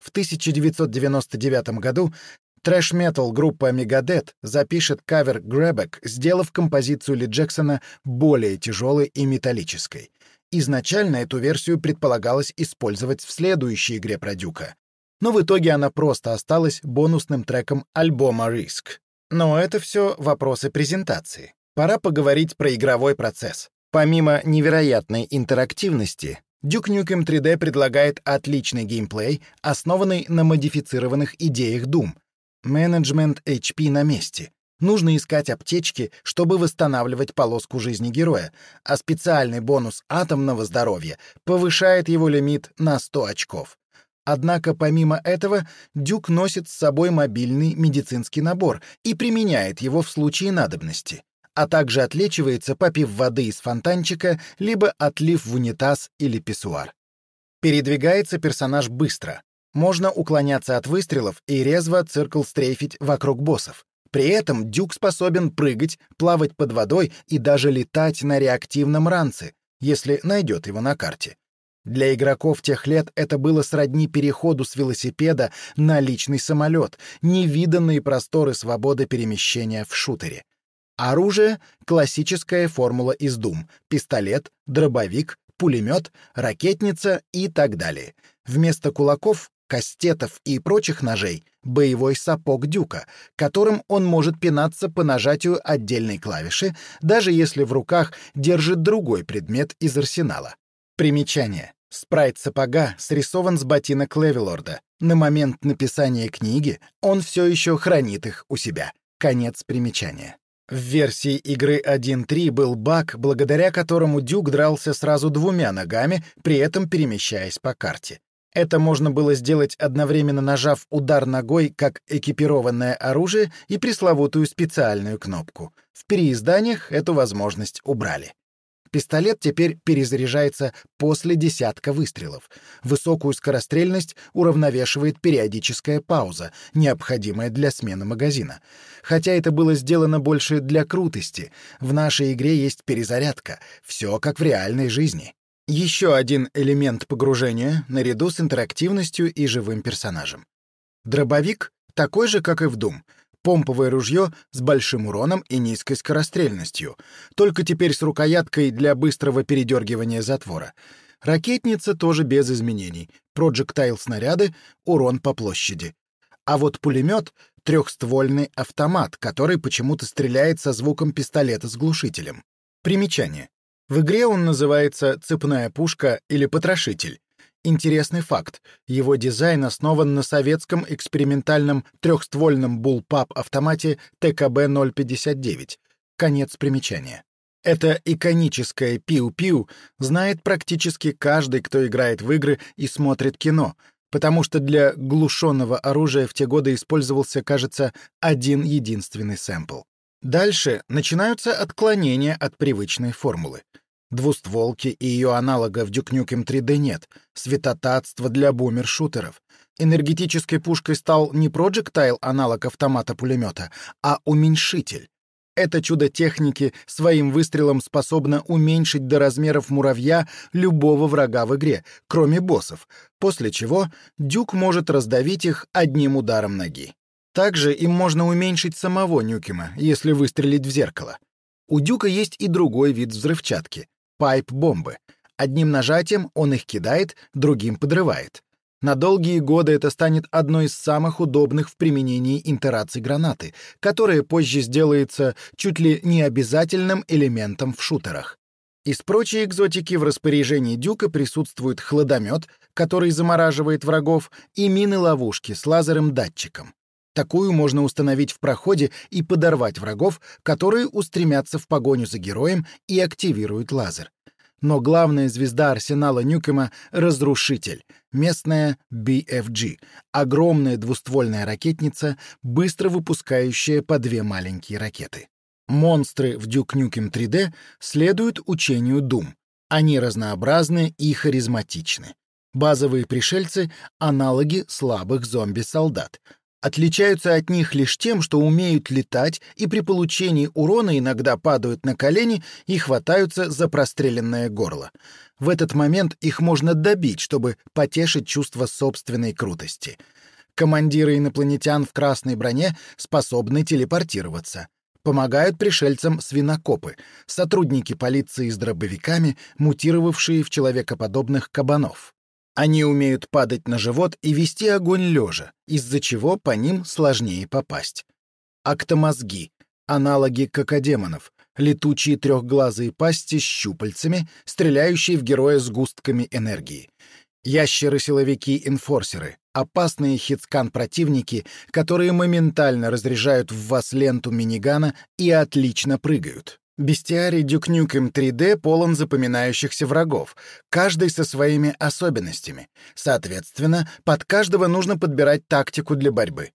В 1999 году трэш-метал группа Megadeth запишет кавер «Грэбэк», сделав композицию Ли Джексона более тяжелой и металлической. Изначально эту версию предполагалось использовать в следующей игре про Дюка. Но в итоге она просто осталась бонусным треком альбома «Риск». Но это все вопросы презентации. Пора поговорить про игровой процесс. Помимо невероятной интерактивности, Duke Nukem 3D предлагает отличный геймплей, основанный на модифицированных идеях Doom. Менеджмент HP на месте. Нужно искать аптечки, чтобы восстанавливать полоску жизни героя, а специальный бонус атомного здоровья повышает его лимит на 100 очков. Однако помимо этого Дюк носит с собой мобильный медицинский набор и применяет его в случае надобности, а также отлечивается, попив воды из фонтанчика, либо отлив в унитаз или писсуар. Передвигается персонаж быстро. Можно уклоняться от выстрелов и резво циркл-стрейфить вокруг боссов. При этом Дюк способен прыгать, плавать под водой и даже летать на реактивном ранце, если найдет его на карте. Для игроков тех лет это было сродни переходу с велосипеда на личный самолет, невиданные просторы свободы перемещения в шутере. Оружие — классическая формула из Doom — пистолет, дробовик, пулемет, ракетница и так далее. Вместо кулаков, кастетов и прочих ножей — боевой сапог Дюка, которым он может пинаться по нажатию отдельной клавиши, даже если в руках держит другой предмет из арсенала. Примечание. Спрайт сапога срисован с ботинок Левелорда. На момент написания книги он все еще хранит их у себя. Конец примечания. В версии игры 1.3 был баг, благодаря которому Дюк дрался сразу двумя ногами, при этом перемещаясь по карте. Это можно было сделать одновременно нажав удар ногой как экипированное оружие и пресловутую специальную кнопку. В переизданиях эту возможность убрали. Пистолет теперь перезаряжается после десятка выстрелов. Высокую скорострельность уравновешивает периодическая пауза, необходимая для смены магазина. Хотя это было сделано больше для крутости, в нашей игре есть перезарядка. Все как в реальной жизни. Еще один элемент погружения наряду с интерактивностью и живым персонажем. Дробовик такой же, как и в Doom — помповое ружье с большим уроном и низкой скорострельностью, только теперь с рукояткой для быстрого передергивания затвора. Ракетница тоже без изменений. Проджектайл-снаряды, урон по площади. А вот пулемет — трехствольный автомат, который почему-то стреляет со звуком пистолета с глушителем. Примечание. В игре он называется «цепная пушка» или «потрошитель», Интересный факт. Его дизайн основан на советском экспериментальном трехствольном буллпап-автомате ТКБ-059. Конец примечания. Это иконическое пиу-пиу знает практически каждый, кто играет в игры и смотрит кино, потому что для глушенного оружия в те годы использовался, кажется, один единственный сэмпл. Дальше начинаются отклонения от привычной формулы. Двустволки и ее аналога в Nukem 3D нет. Светотатство для бумер-шутеров. Энергетической пушкой стал не проджектайл аналог автомата-пулемета, а уменьшитель. Это чудо техники своим выстрелом способно уменьшить до размеров муравья любого врага в игре, кроме боссов, после чего Дюк может раздавить их одним ударом ноги. Также им можно уменьшить самого Нюкема, если выстрелить в зеркало. У Дюка есть и другой вид взрывчатки пайп-бомбы. Одним нажатием он их кидает, другим подрывает. На долгие годы это станет одной из самых удобных в применении интераций гранаты, которая позже сделается чуть ли не обязательным элементом в шутерах. Из прочей экзотики в распоряжении Дюка присутствует хладомет, который замораживает врагов, и мины-ловушки с лазером-датчиком. Такую можно установить в проходе и подорвать врагов, которые устремятся в погоню за героем и активируют лазер. Но главная звезда арсенала Нюкема — Разрушитель, местная BFG, огромная двуствольная ракетница, быстро выпускающая по две маленькие ракеты. Монстры в Duke Nukem 3D следуют учению Doom. Они разнообразны и харизматичны. Базовые пришельцы — аналоги слабых зомби-солдат — отличаются от них лишь тем, что умеют летать и при получении урона иногда падают на колени и хватаются за простреленное горло. В этот момент их можно добить, чтобы потешить чувство собственной крутости. Командиры инопланетян в красной броне способны телепортироваться. Помогают пришельцам свинокопы, сотрудники полиции с дробовиками, мутировавшие в человекоподобных кабанов. Они умеют падать на живот и вести огонь лежа, из-за чего по ним сложнее попасть. Актомозги — аналоги кокодемонов, летучие трехглазые пасти с щупальцами, стреляющие в героя с густками энергии. Ящеры-силовики-инфорсеры — опасные хитскан-противники, которые моментально разряжают в вас ленту минигана и отлично прыгают. Бестиарий Duke Nukem 3D полон запоминающихся врагов, каждый со своими особенностями. Соответственно, под каждого нужно подбирать тактику для борьбы.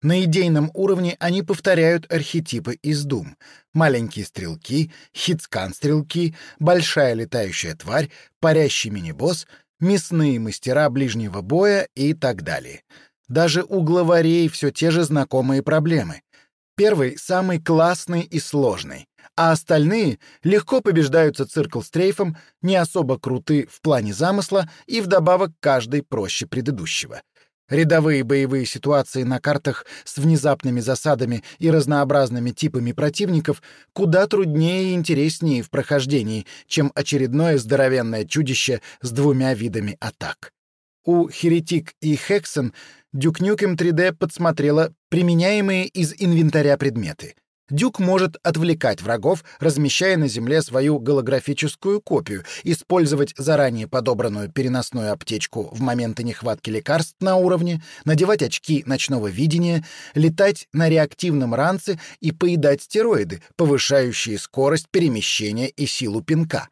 На идейном уровне они повторяют архетипы из Doom. Маленькие стрелки, хитскан-стрелки, большая летающая тварь, парящий мини-босс, мясные мастера ближнего боя и так далее. Даже у главарей все те же знакомые проблемы. Первый — самый классный и сложный а остальные легко побеждаются циркл-стрейфом, не особо круты в плане замысла и вдобавок каждый проще предыдущего. Рядовые боевые ситуации на картах с внезапными засадами и разнообразными типами противников куда труднее и интереснее в прохождении, чем очередное здоровенное чудище с двумя видами атак. У Херетик и Хексен Nukem 3D подсмотрела применяемые из инвентаря предметы — Дюк может отвлекать врагов, размещая на земле свою голографическую копию, использовать заранее подобранную переносную аптечку в моменты нехватки лекарств на уровне, надевать очки ночного видения, летать на реактивном ранце и поедать стероиды, повышающие скорость перемещения и силу пинка.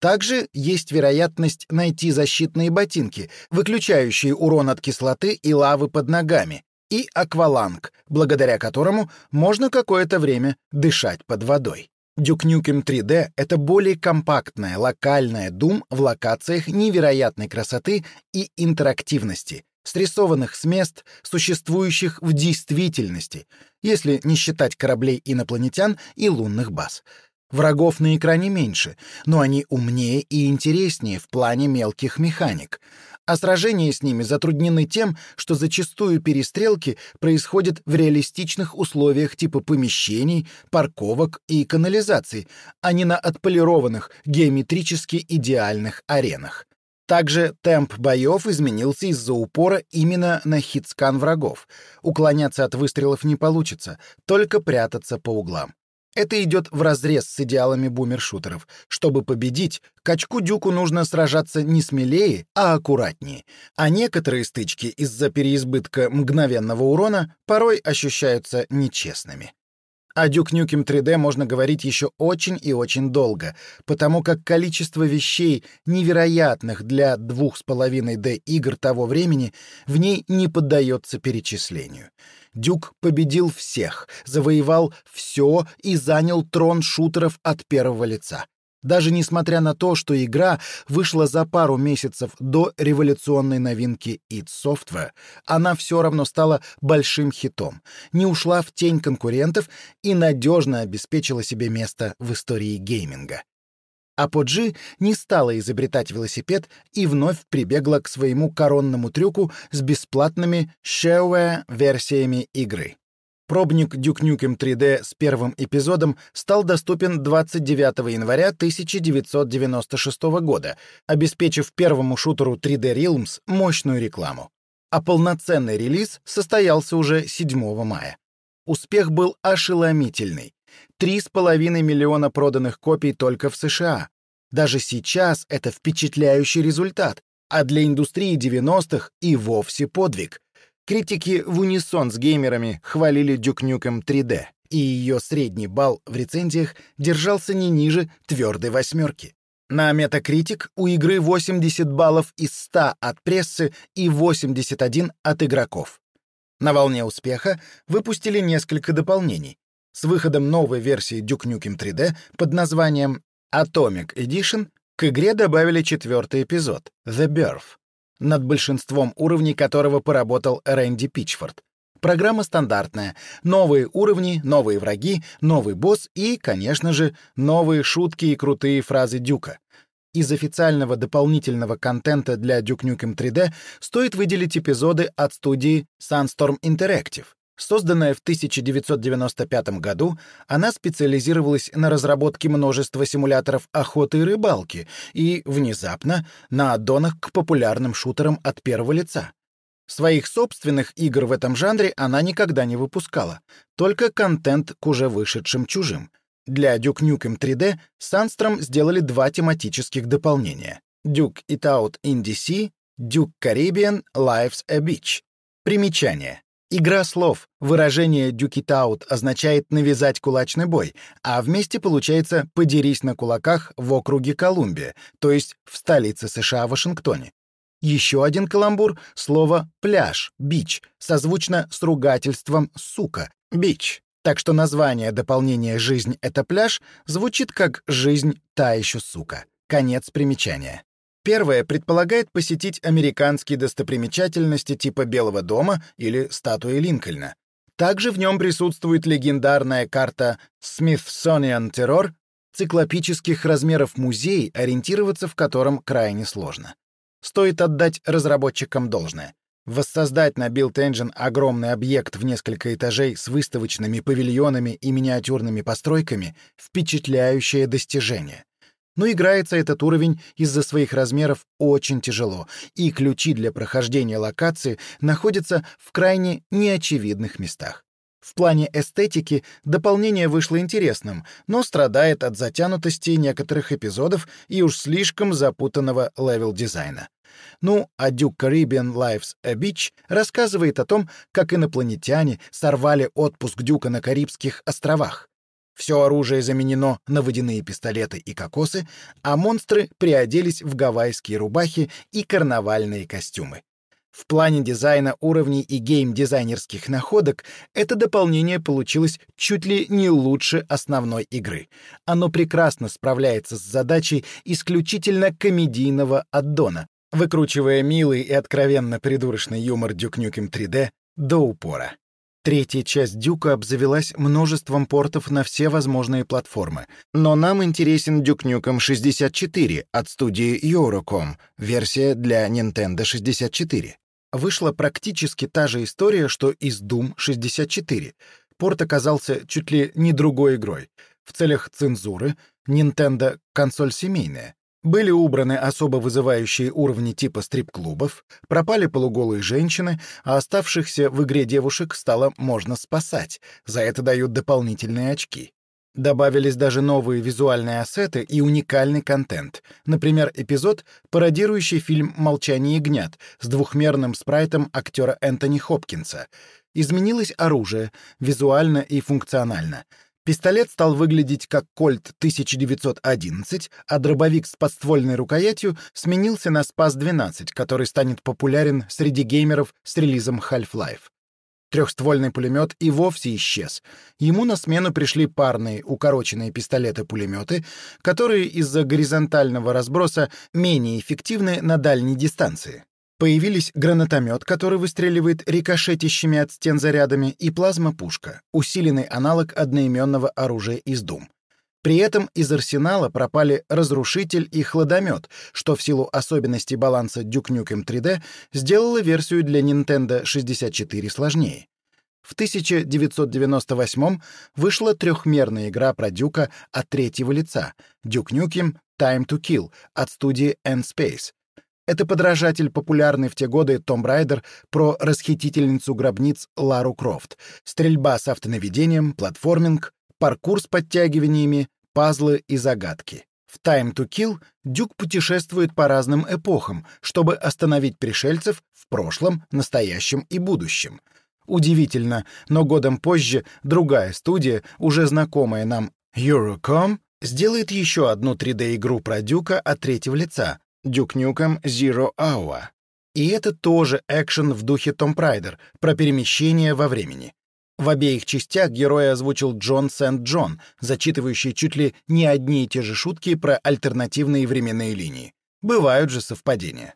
Также есть вероятность найти защитные ботинки, выключающие урон от кислоты и лавы под ногами, и акваланг, благодаря которому можно какое-то время дышать под водой. Duke Nukem 3D — это более компактная, локальная Doom в локациях невероятной красоты и интерактивности, срисованных с мест, существующих в действительности, если не считать кораблей инопланетян и лунных баз. Врагов на экране меньше, но они умнее и интереснее в плане мелких механик — а сражения с ними затруднены тем, что зачастую перестрелки происходят в реалистичных условиях типа помещений, парковок и канализаций, а не на отполированных, геометрически идеальных аренах. Также темп боев изменился из-за упора именно на хитскан врагов. Уклоняться от выстрелов не получится, только прятаться по углам. Это идет вразрез с идеалами бумершутеров. Чтобы победить, качку-дюку нужно сражаться не смелее, а аккуратнее. А некоторые стычки из-за переизбытка мгновенного урона порой ощущаются нечестными. О Duke Nukem 3D можно говорить еще очень и очень долго, потому как количество вещей, невероятных для 2,5D игр того времени, в ней не поддается перечислению. Дюк победил всех, завоевал все и занял трон шутеров от первого лица. Даже несмотря на то, что игра вышла за пару месяцев до революционной новинки id Software, она все равно стала большим хитом, не ушла в тень конкурентов и надежно обеспечила себе место в истории гейминга. Аподжи не стала изобретать велосипед и вновь прибегла к своему коронному трюку с бесплатными shareware-версиями игры. Пробник Duke Nukem 3D с первым эпизодом стал доступен 29 января 1996 года, обеспечив первому шутеру 3D Realms мощную рекламу. А полноценный релиз состоялся уже 7 мая. Успех был ошеломительный. Три с половиной миллиона проданных копий только в США. Даже сейчас это впечатляющий результат, а для индустрии 90-х и вовсе подвиг. Критики в унисон с геймерами хвалили Duke Nukem 3D, и ее средний балл в рецензиях держался не ниже твердой восьмерки. На Metacritic у игры 80 баллов из 100 от прессы и 81 от игроков. На волне успеха выпустили несколько дополнений. С выходом новой версии Duke Nukem 3D под названием Atomic Edition к игре добавили четвертый эпизод — The Birth, над большинством уровней которого поработал Рэнди Пичфорд. Программа стандартная. Новые уровни, новые враги, новый босс и, конечно же, новые шутки и крутые фразы Дюка. Из официального дополнительного контента для Duke Nukem 3D стоит выделить эпизоды от студии Sunstorm Interactive. Созданная в 1995 году, она специализировалась на разработке множества симуляторов охоты и рыбалки и, внезапно, на аддонах к популярным шутерам от первого лица. Своих собственных игр в этом жанре она никогда не выпускала, только контент к уже вышедшим чужим. Для Duke Nukem 3D Sandstrom сделали два тематических дополнения — Duke It Out in DC, Duke Caribbean Lives a Beach. Примечание. Игра слов. Выражение «duke it out» означает навязать кулачный бой, а вместе получается «подерись на кулаках» в округе Колумбия, то есть в столице США Вашингтоне. Еще один каламбур — слово «пляж», «бич», созвучно с ругательством «сука», «бич». Так что название дополнения «Жизнь — это пляж» звучит как «Жизнь — та еще сука». Конец примечания. Первое предполагает посетить американские достопримечательности типа Белого дома или статуи Линкольна. Также в нем присутствует легендарная карта Smithsonian Terror, циклопических размеров музей, ориентироваться в котором крайне сложно. Стоит отдать разработчикам должное. Воссоздать на Build Engine огромный объект в несколько этажей с выставочными павильонами и миниатюрными постройками — впечатляющее достижение. Но играется этот уровень из-за своих размеров очень тяжело, и ключи для прохождения локации находятся в крайне неочевидных местах. В плане эстетики дополнение вышло интересным, но страдает от затянутости некоторых эпизодов и уж слишком запутанного левел-дизайна. Ну, а Duke Caribbean Lives a Beach рассказывает о том, как инопланетяне сорвали отпуск Дюка на Карибских островах. Все оружие заменено на водяные пистолеты и кокосы, а монстры приоделись в гавайские рубахи и карнавальные костюмы. В плане дизайна уровней и гейм-дизайнерских находок это дополнение получилось чуть ли не лучше основной игры. Оно прекрасно справляется с задачей исключительно комедийного аддона, выкручивая милый и откровенно придурочный юмор Nukem 3D до упора. Третья часть Дюка обзавелась множеством портов на все возможные платформы. Но нам интересен Duke Nukem 64 от студии Eurocom, версия для Nintendo 64. Вышла практически та же история, что и с Doom 64. Порт оказался чуть ли не другой игрой. В целях цензуры Nintendo — консоль семейная. Были убраны особо вызывающие уровни типа стрип-клубов, пропали полуголые женщины, а оставшихся в игре девушек стало можно спасать, за это дают дополнительные очки. Добавились даже новые визуальные ассеты и уникальный контент. Например, эпизод, пародирующий фильм «Молчание ягнят» с двухмерным спрайтом актера Энтони Хопкинса. Изменилось оружие, визуально и функционально — Пистолет стал выглядеть как кольт 1911, а дробовик с подствольной рукоятью сменился на Спас-12, который станет популярен среди геймеров с релизом Half-Life. Трехствольный пулемет и вовсе исчез. Ему на смену пришли парные укороченные пистолеты-пулеметы, которые из-за горизонтального разброса менее эффективны на дальней дистанции. Появились гранатомет, который выстреливает рикошетищами от стен зарядами, и плазма-пушка, усиленный аналог одноименного оружия из Doom. При этом из арсенала пропали разрушитель и хладомет, что в силу особенностей баланса Duke Nukem 3D сделало версию для Nintendo 64 сложнее. В 1998 вышла трехмерная игра про Дюка от третьего лица Duke Nukem Time to Kill от студии N-Space, это подражатель популярный в те годы Том Райдер про расхитительницу гробниц Лару Крофт. Стрельба с автонаведением, платформинг, паркур с подтягиваниями, пазлы и загадки. В Time to Kill Дюк путешествует по разным эпохам, чтобы остановить пришельцев в прошлом, настоящем и будущем. Удивительно, но годом позже другая студия, уже знакомая нам Eurocom, сделает еще одну 3D-игру про Дюка от третьего лица, Duke Nukem Zero Hour. И это тоже экшен в духе Том Прайдер, про перемещение во времени. В обеих частях героя озвучил Джон Сент-Джон, зачитывающий чуть ли не одни и те же шутки про альтернативные временные линии. Бывают же совпадения.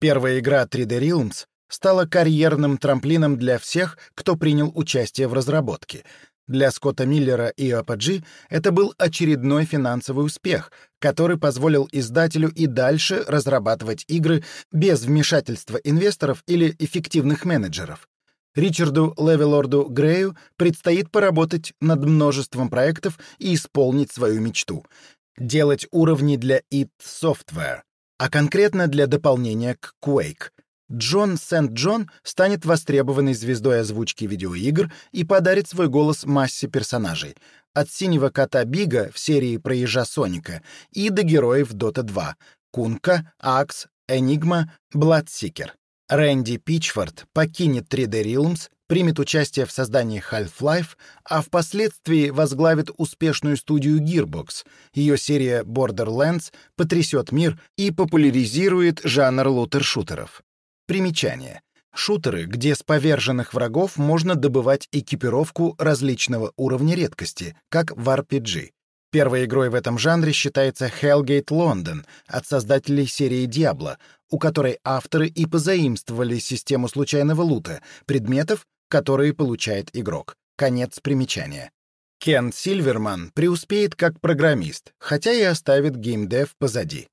Первая игра 3D Realms стала карьерным трамплином для всех, кто принял участие в разработке, для Скотта Миллера и Apogee это был очередной финансовый успех, который позволил издателю и дальше разрабатывать игры без вмешательства инвесторов или эффективных менеджеров. Ричарду Левелорду Грею предстоит поработать над множеством проектов и исполнить свою мечту — делать уровни для id Software, а конкретно для дополнения к Quake — Джон Сент-Джон станет востребованной звездой озвучки видеоигр и подарит свой голос массе персонажей, от синего кота Бига в серии про ежа Соника и до героев Dota 2 — Кунка, Акс, Энигма, Бладсикер. Рэнди Пичфорд покинет 3D Realms, примет участие в создании Half-Life, а впоследствии возглавит успешную студию Gearbox. Ее серия Borderlands потрясет мир и популяризирует жанр лутер-шутеров. Примечание. Шутеры, где с поверженных врагов можно добывать экипировку различного уровня редкости, как в RPG. Первой игрой в этом жанре считается Hellgate London от создателей серии Diablo, у которой авторы и позаимствовали систему случайного лута, предметов, которые получает игрок. Конец примечания. Кен Сильверман преуспеет как программист, хотя и оставит геймдев позади.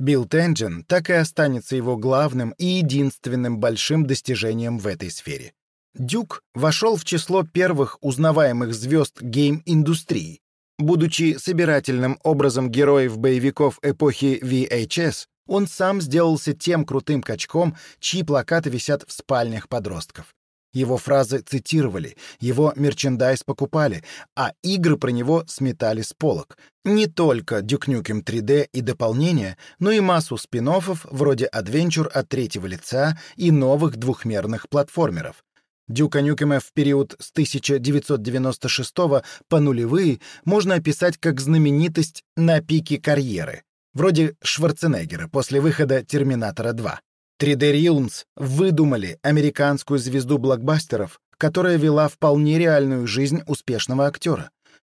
Build Engine так и останется его главным и единственным большим достижением в этой сфере. Дюк вошел в число первых узнаваемых звезд гейм-индустрии, Будучи собирательным образом героев боевиков эпохи VHS, он сам сделался тем крутым качком, чьи плакаты висят в спальнях подростков. Его фразы цитировали, его мерчендайз покупали, а игры про него сметали с полок. Не только Duke Nukem 3D и дополнения, но и массу спин вроде Adventure от третьего лица и новых двухмерных платформеров. Дюка Нюкема в период с 1996 по нулевые можно описать как знаменитость на пике карьеры, вроде Шварценеггера после выхода «Терминатора 2». 3D Realms выдумали американскую звезду блокбастеров, которая вела вполне реальную жизнь успешного актера.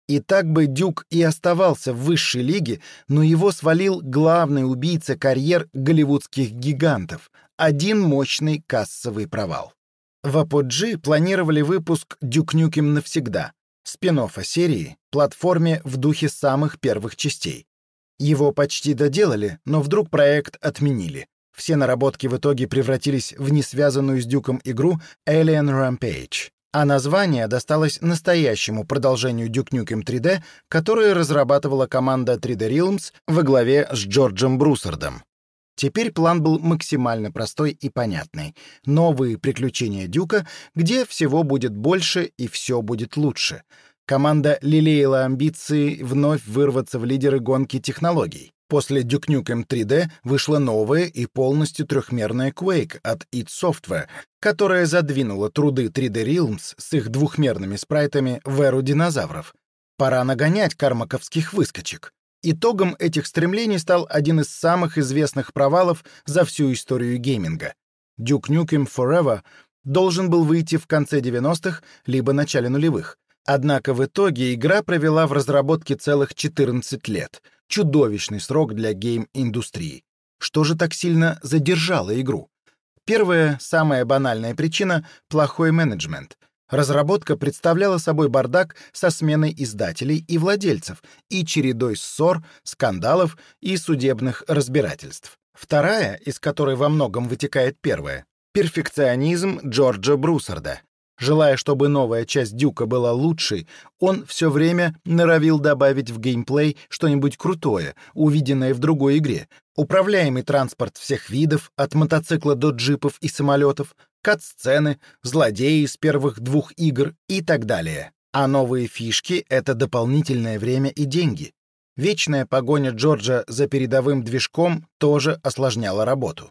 И так бы Дюк и оставался в высшей лиге, но его свалил главный убийца карьер голливудских гигантов — один мощный кассовый провал. В Apogee планировали выпуск «Дюк Нюкем навсегда», спин серии, платформе в духе самых первых частей. Его почти доделали, но вдруг проект отменили. Все наработки в итоге превратились в несвязанную с Дюком игру Alien Rampage, а название досталось настоящему продолжению Duke Nukem 3D, которое разрабатывала команда 3D Realms во главе с Джорджем Брусардом. Теперь план был максимально простой и понятный. Новые приключения Дюка, где всего будет больше и все будет лучше. Команда лелеяла амбиции вновь вырваться в лидеры гонки технологий. После Duke Nukem 3D вышла новая и полностью трехмерная Quake от id Software, которая задвинула труды 3D Realms с их двухмерными спрайтами в эру динозавров. Пора нагонять кармаковских выскочек. Итогом этих стремлений стал один из самых известных провалов за всю историю гейминга. Duke Nukem Forever должен был выйти в конце 90-х либо начале нулевых. Однако в итоге игра провела в разработке целых 14 лет. Чудовищный срок для гейм-индустрии. Что же так сильно задержало игру? Первая, самая банальная причина — плохой менеджмент — Разработка представляла собой бардак со сменой издателей и владельцев и чередой ссор, скандалов и судебных разбирательств. Вторая, из которой во многом вытекает первая, перфекционизм Джорджа Брусарда. Желая, чтобы новая часть Дюка была лучшей, он все время норовил добавить в геймплей что-нибудь крутое, увиденное в другой игре. Управляемый транспорт всех видов, от мотоцикла до джипов и самолетов, кат-сцены, злодеи из первых двух игр и так далее. А новые фишки — это дополнительное время и деньги. Вечная погоня Джорджа за передовым движком тоже осложняла работу.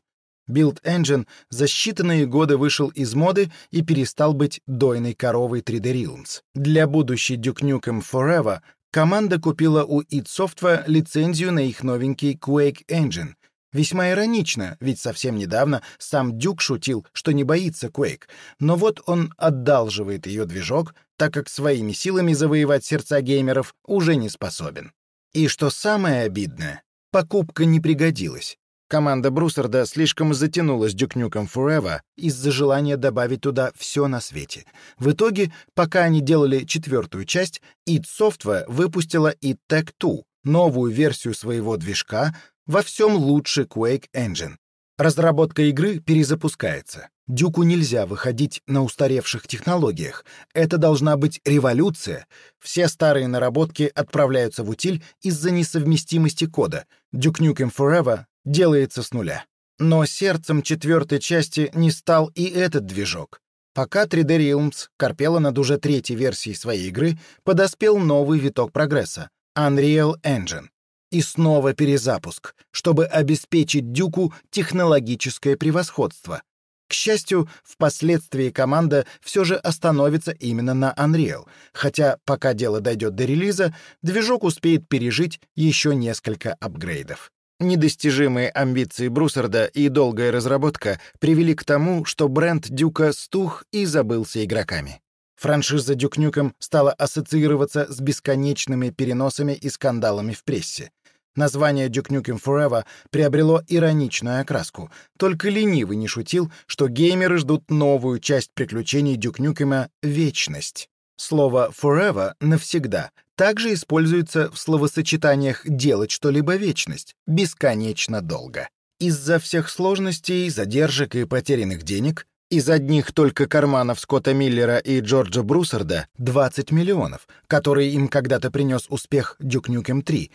Build Engine за считанные годы вышел из моды и перестал быть дойной коровой 3D Realms. Для будущей Duke Nukem Forever команда купила у id Software лицензию на их новенький Quake Engine, Весьма иронично, ведь совсем недавно сам Дюк шутил, что не боится Quake, но вот он одалживает ее движок, так как своими силами завоевать сердца геймеров уже не способен. И что самое обидное, покупка не пригодилась. Команда Брусарда слишком затянулась Дюкнюком Forever из-за желания добавить туда все на свете. В итоге, пока они делали четвертую часть, id Software выпустила и Tech2, новую версию своего движка, во всем лучше Quake Engine. Разработка игры перезапускается. Дюку нельзя выходить на устаревших технологиях. Это должна быть революция. Все старые наработки отправляются в утиль из-за несовместимости кода. Duke Nukem Forever делается с нуля. Но сердцем четвертой части не стал и этот движок. Пока 3D Realms корпела над уже третьей версией своей игры, подоспел новый виток прогресса — Unreal Engine. И снова перезапуск, чтобы обеспечить Дюку технологическое превосходство. К счастью, впоследствии команда все же остановится именно на Unreal, хотя пока дело дойдет до релиза, движок успеет пережить еще несколько апгрейдов. Недостижимые амбиции Брусарда и долгая разработка привели к тому, что бренд Дюка стух и забылся игроками. Франшиза Дюк Нюком стала ассоциироваться с бесконечными переносами и скандалами в прессе. Название Nukem Forever приобрело ироничную окраску. Только ленивый не шутил, что геймеры ждут новую часть приключений Nukem «Вечность». Слово «forever» — «навсегда» также используется в словосочетаниях «делать что-либо вечность» — «бесконечно долго». Из-за всех сложностей, задержек и потерянных денег из одних только карманов Скотта Миллера и Джорджа Брусарда 20 миллионов, которые им когда-то принес успех Duke Nukem 3,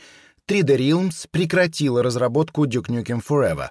3D Realms прекратила разработку Duke Nukem Forever.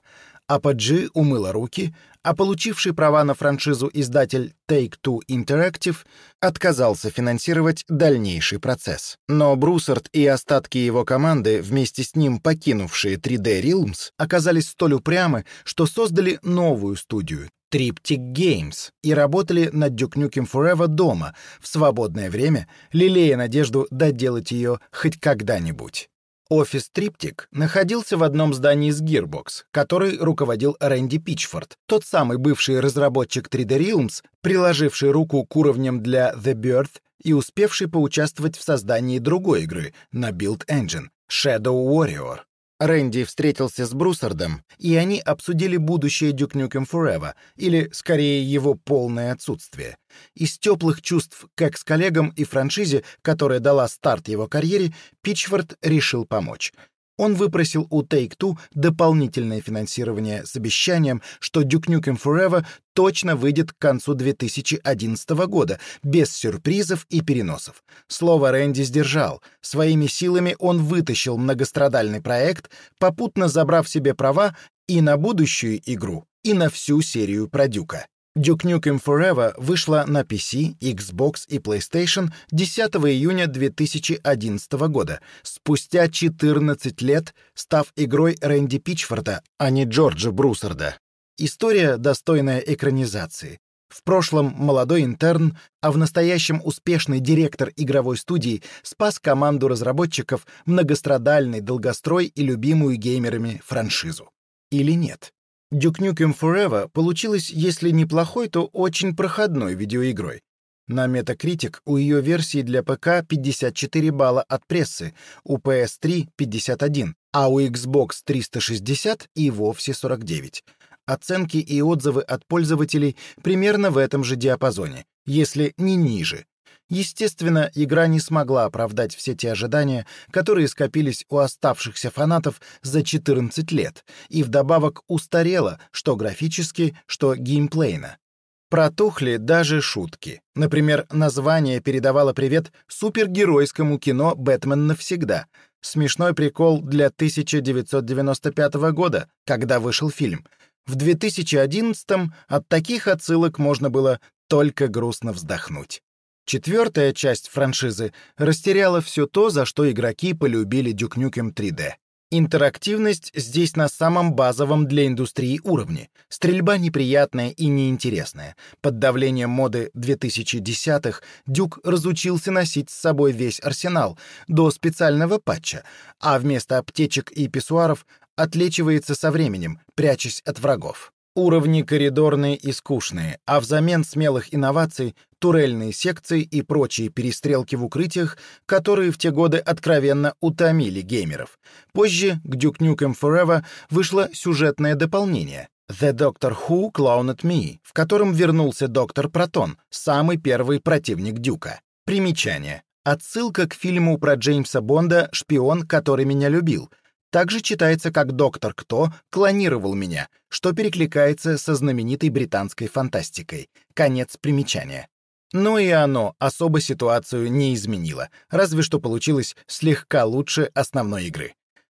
Apogee умыла руки, а получивший права на франшизу издатель Take-Two Interactive отказался финансировать дальнейший процесс. Но Брусард и остатки его команды, вместе с ним покинувшие 3D Realms, оказались столь упрямы, что создали новую студию Triptych Games и работали над Duke Nukem Forever дома, в свободное время, лелея надежду доделать ее хоть когда-нибудь. Офис Триптик находился в одном здании с Gearbox, который руководил Рэнди Пичфорд, тот самый бывший разработчик 3D Realms, приложивший руку к уровням для The Birth и успевший поучаствовать в создании другой игры на Build Engine — Shadow Warrior. Рэнди встретился с Брусардом, и они обсудили будущее Duke Nukem Forever, или, скорее, его полное отсутствие. Из теплых чувств как с коллегам и франшизе, которая дала старт его карьере, Пичфорд решил помочь — он выпросил у Take-Two дополнительное финансирование с обещанием, что Duke Nukem Forever точно выйдет к концу 2011 года, без сюрпризов и переносов. Слово Рэнди сдержал. Своими силами он вытащил многострадальный проект, попутно забрав себе права и на будущую игру, и на всю серию про Дюка. Duke Nukem Forever вышла на PC, Xbox и PlayStation 10 июня 2011 года, спустя 14 лет став игрой Рэнди Пичфорда, а не Джорджа Брусарда. История, достойная экранизации. В прошлом молодой интерн, а в настоящем успешный директор игровой студии спас команду разработчиков многострадальный долгострой и любимую геймерами франшизу. Или нет? Duke Nukem Forever получилась, если неплохой, то очень проходной видеоигрой. На Metacritic у ее версии для ПК 54 балла от прессы, у PS3 — 51, а у Xbox 360 и вовсе 49. Оценки и отзывы от пользователей примерно в этом же диапазоне, если не ниже. Естественно, игра не смогла оправдать все те ожидания, которые скопились у оставшихся фанатов за 14 лет, и вдобавок устарела, что графически, что геймплейно. Протухли даже шутки. Например, название передавало привет супергеройскому кино «Бэтмен навсегда». Смешной прикол для 1995 года, когда вышел фильм. В 2011 от таких отсылок можно было только грустно вздохнуть. Четвертая часть франшизы растеряла все то, за что игроки полюбили Duke Nukem 3D. Интерактивность здесь на самом базовом для индустрии уровне. Стрельба неприятная и неинтересная. Под давлением моды 2010-х Дюк разучился носить с собой весь арсенал до специального патча, а вместо аптечек и писсуаров отлечивается со временем, прячась от врагов. Уровни коридорные и скучные, а взамен смелых инноваций — турельные секции и прочие перестрелки в укрытиях, которые в те годы откровенно утомили геймеров. Позже к Duke Nukem Forever вышло сюжетное дополнение — The Doctor Who Clowned Me, в котором вернулся Доктор Протон, самый первый противник Дюка. Примечание. Отсылка к фильму про Джеймса Бонда «Шпион, который меня любил», также читается как «Доктор Кто клонировал меня», что перекликается со знаменитой британской фантастикой. Конец примечания. Но и оно особо ситуацию не изменило, разве что получилось слегка лучше основной игры.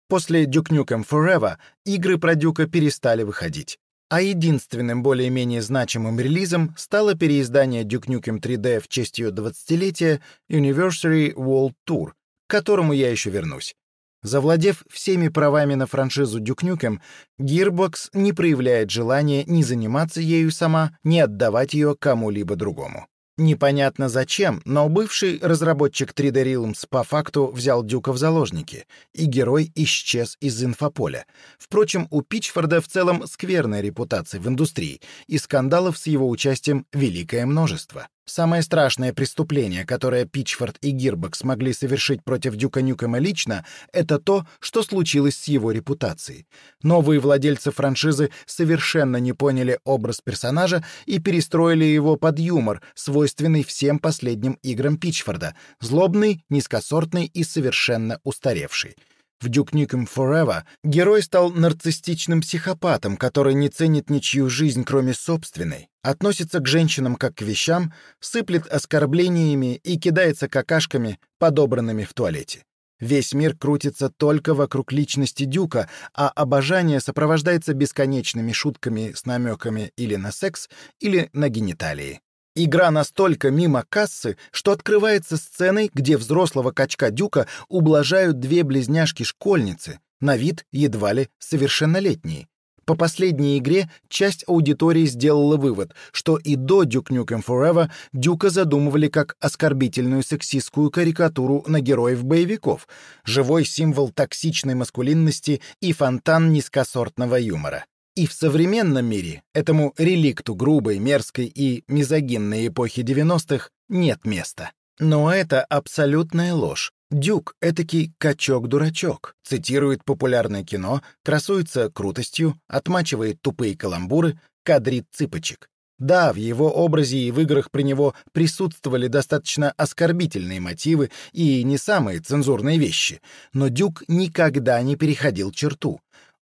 После Duke Nukem Forever игры про Дюка перестали выходить. А единственным более-менее значимым релизом стало переиздание Duke Nukem 3D в честь ее 20-летия Anniversary World Tour, к которому я еще вернусь. Завладев всеми правами на франшизу Duke Nukem, Gearbox не проявляет желания ни заниматься ею сама, ни отдавать ее кому-либо другому. Непонятно зачем, но бывший разработчик 3D Realms по факту взял Дюка в заложники, и герой исчез из инфополя. Впрочем, у Пичфорда в целом скверная репутация в индустрии, и скандалов с его участием великое множество. Самое страшное преступление, которое Пичфорд и Гирбок смогли совершить против Дюка Нюкема лично, это то, что случилось с его репутацией. Новые владельцы франшизы совершенно не поняли образ персонажа и перестроили его под юмор, свойственный всем последним играм Пичфорда, злобный, низкосортный и совершенно устаревший. В Duke Nukem Forever герой стал нарциссичным психопатом, который не ценит ничью жизнь, кроме собственной, относится к женщинам как к вещам, сыплет оскорблениями и кидается какашками, подобранными в туалете. Весь мир крутится только вокруг личности Дюка, а обожание сопровождается бесконечными шутками с намеками или на секс, или на гениталии. Игра настолько мимо кассы, что открывается сценой, где взрослого качка Дюка ублажают две близняшки-школьницы, на вид едва ли совершеннолетние. По последней игре часть аудитории сделала вывод, что и до Duke Nukem Forever Дюка задумывали как оскорбительную сексистскую карикатуру на героев-боевиков, живой символ токсичной маскулинности и фонтан низкосортного юмора. И в современном мире этому реликту грубой, мерзкой и мизогинной эпохи 90-х нет места. Но это абсолютная ложь. Дюк — этакий качок-дурачок, цитирует популярное кино, красуется крутостью, отмачивает тупые каламбуры, кадрит цыпочек. Да, в его образе и в играх при него присутствовали достаточно оскорбительные мотивы и не самые цензурные вещи, но Дюк никогда не переходил черту.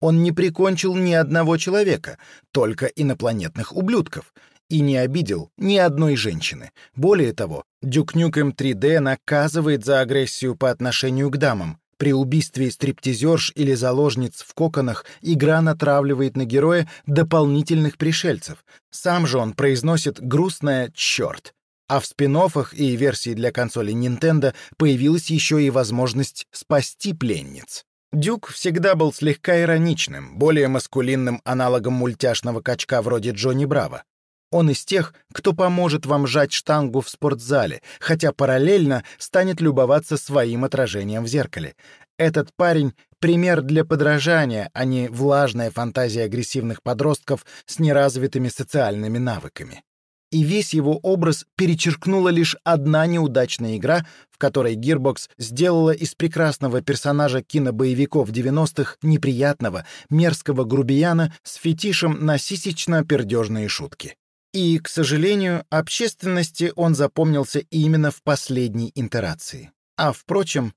Он не прикончил ни одного человека, только инопланетных ублюдков, и не обидел ни одной женщины. Более того, Duke Nukem 3D наказывает за агрессию по отношению к дамам. При убийстве стриптизерш или заложниц в коконах игра натравливает на героя дополнительных пришельцев. Сам же он произносит грустное «чёрт». А в спин и версии для консоли Nintendo появилась еще и возможность спасти пленниц. Дюк всегда был слегка ироничным, более маскулинным аналогом мультяшного качка вроде Джонни Браво. Он из тех, кто поможет вам жать штангу в спортзале, хотя параллельно станет любоваться своим отражением в зеркале. Этот парень — пример для подражания, а не влажная фантазия агрессивных подростков с неразвитыми социальными навыками и весь его образ перечеркнула лишь одна неудачная игра, в которой Gearbox сделала из прекрасного персонажа кинобоевиков 90-х неприятного, мерзкого грубияна с фетишем на сисечно-пердежные шутки. И, к сожалению, общественности он запомнился именно в последней интерации. А, впрочем,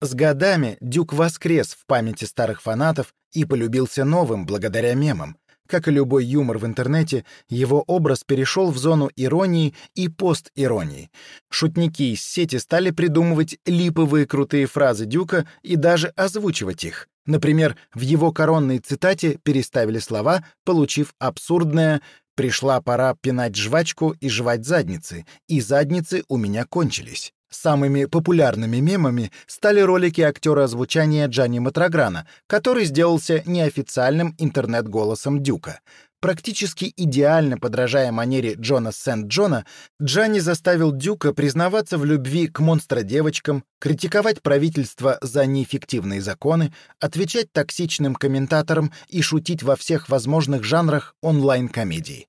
с годами Дюк воскрес в памяти старых фанатов и полюбился новым благодаря мемам, как и любой юмор в интернете, его образ перешел в зону иронии и постиронии. Шутники из сети стали придумывать липовые крутые фразы Дюка и даже озвучивать их. Например, в его коронной цитате переставили слова, получив абсурдное «пришла пора пинать жвачку и жевать задницы, и задницы у меня кончились». Самыми популярными мемами стали ролики актера озвучания Джани Матрограна, который сделался неофициальным интернет-голосом Дюка. Практически идеально подражая манере Джона Сент-Джона, Джанни заставил Дюка признаваться в любви к монстра-девочкам, критиковать правительство за неэффективные законы, отвечать токсичным комментаторам и шутить во всех возможных жанрах онлайн-комедии.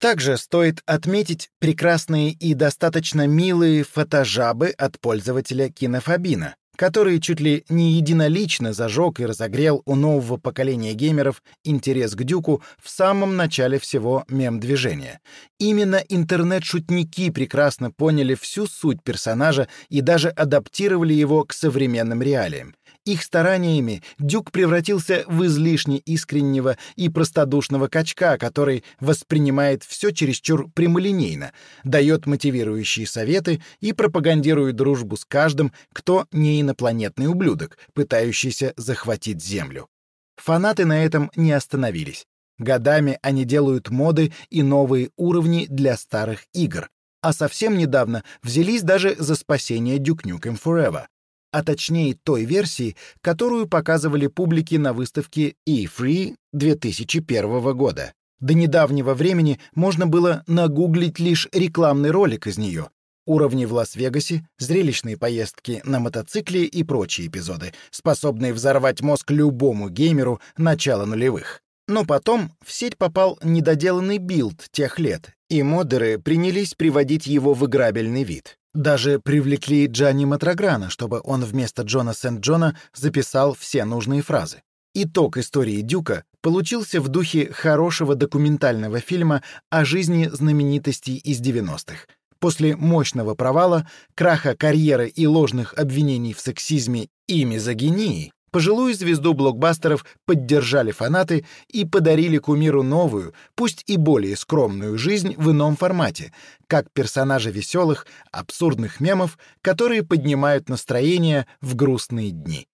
Также стоит отметить прекрасные и достаточно милые фотожабы от пользователя кинофабина, который чуть ли не единолично зажег и разогрел у нового поколения геймеров интерес к Дюку в самом начале всего мем-движения. Именно интернет-шутники прекрасно поняли всю суть персонажа и даже адаптировали его к современным реалиям. Их стараниями Дюк превратился в излишне искреннего и простодушного качка, который воспринимает все чересчур прямолинейно, дает мотивирующие советы и пропагандирует дружбу с каждым, кто не инопланетный ублюдок, пытающийся захватить Землю. Фанаты на этом не остановились. Годами они делают моды и новые уровни для старых игр, а совсем недавно взялись даже за спасение Duke Nukem Forever. А точнее той версии, которую показывали публике на выставке E3 2001 года. До недавнего времени можно было нагуглить лишь рекламный ролик из нее, уровни в Лас-Вегасе, зрелищные поездки на мотоцикле и прочие эпизоды, способные взорвать мозг любому геймеру начала нулевых. Но потом в сеть попал недоделанный билд тех лет, и модеры принялись приводить его в играбельный вид. Даже привлекли Джанни Матрограна, чтобы он вместо Джона Сент-Джона записал все нужные фразы. Итог истории Дюка получился в духе хорошего документального фильма о жизни знаменитостей из 90-х. После мощного провала, краха карьеры и ложных обвинений в сексизме и мизогинии, пожилую звезду блокбастеров поддержали фанаты и подарили кумиру новую, пусть и более скромную жизнь в ином формате, как персонажа веселых, абсурдных мемов, которые поднимают настроение в грустные дни.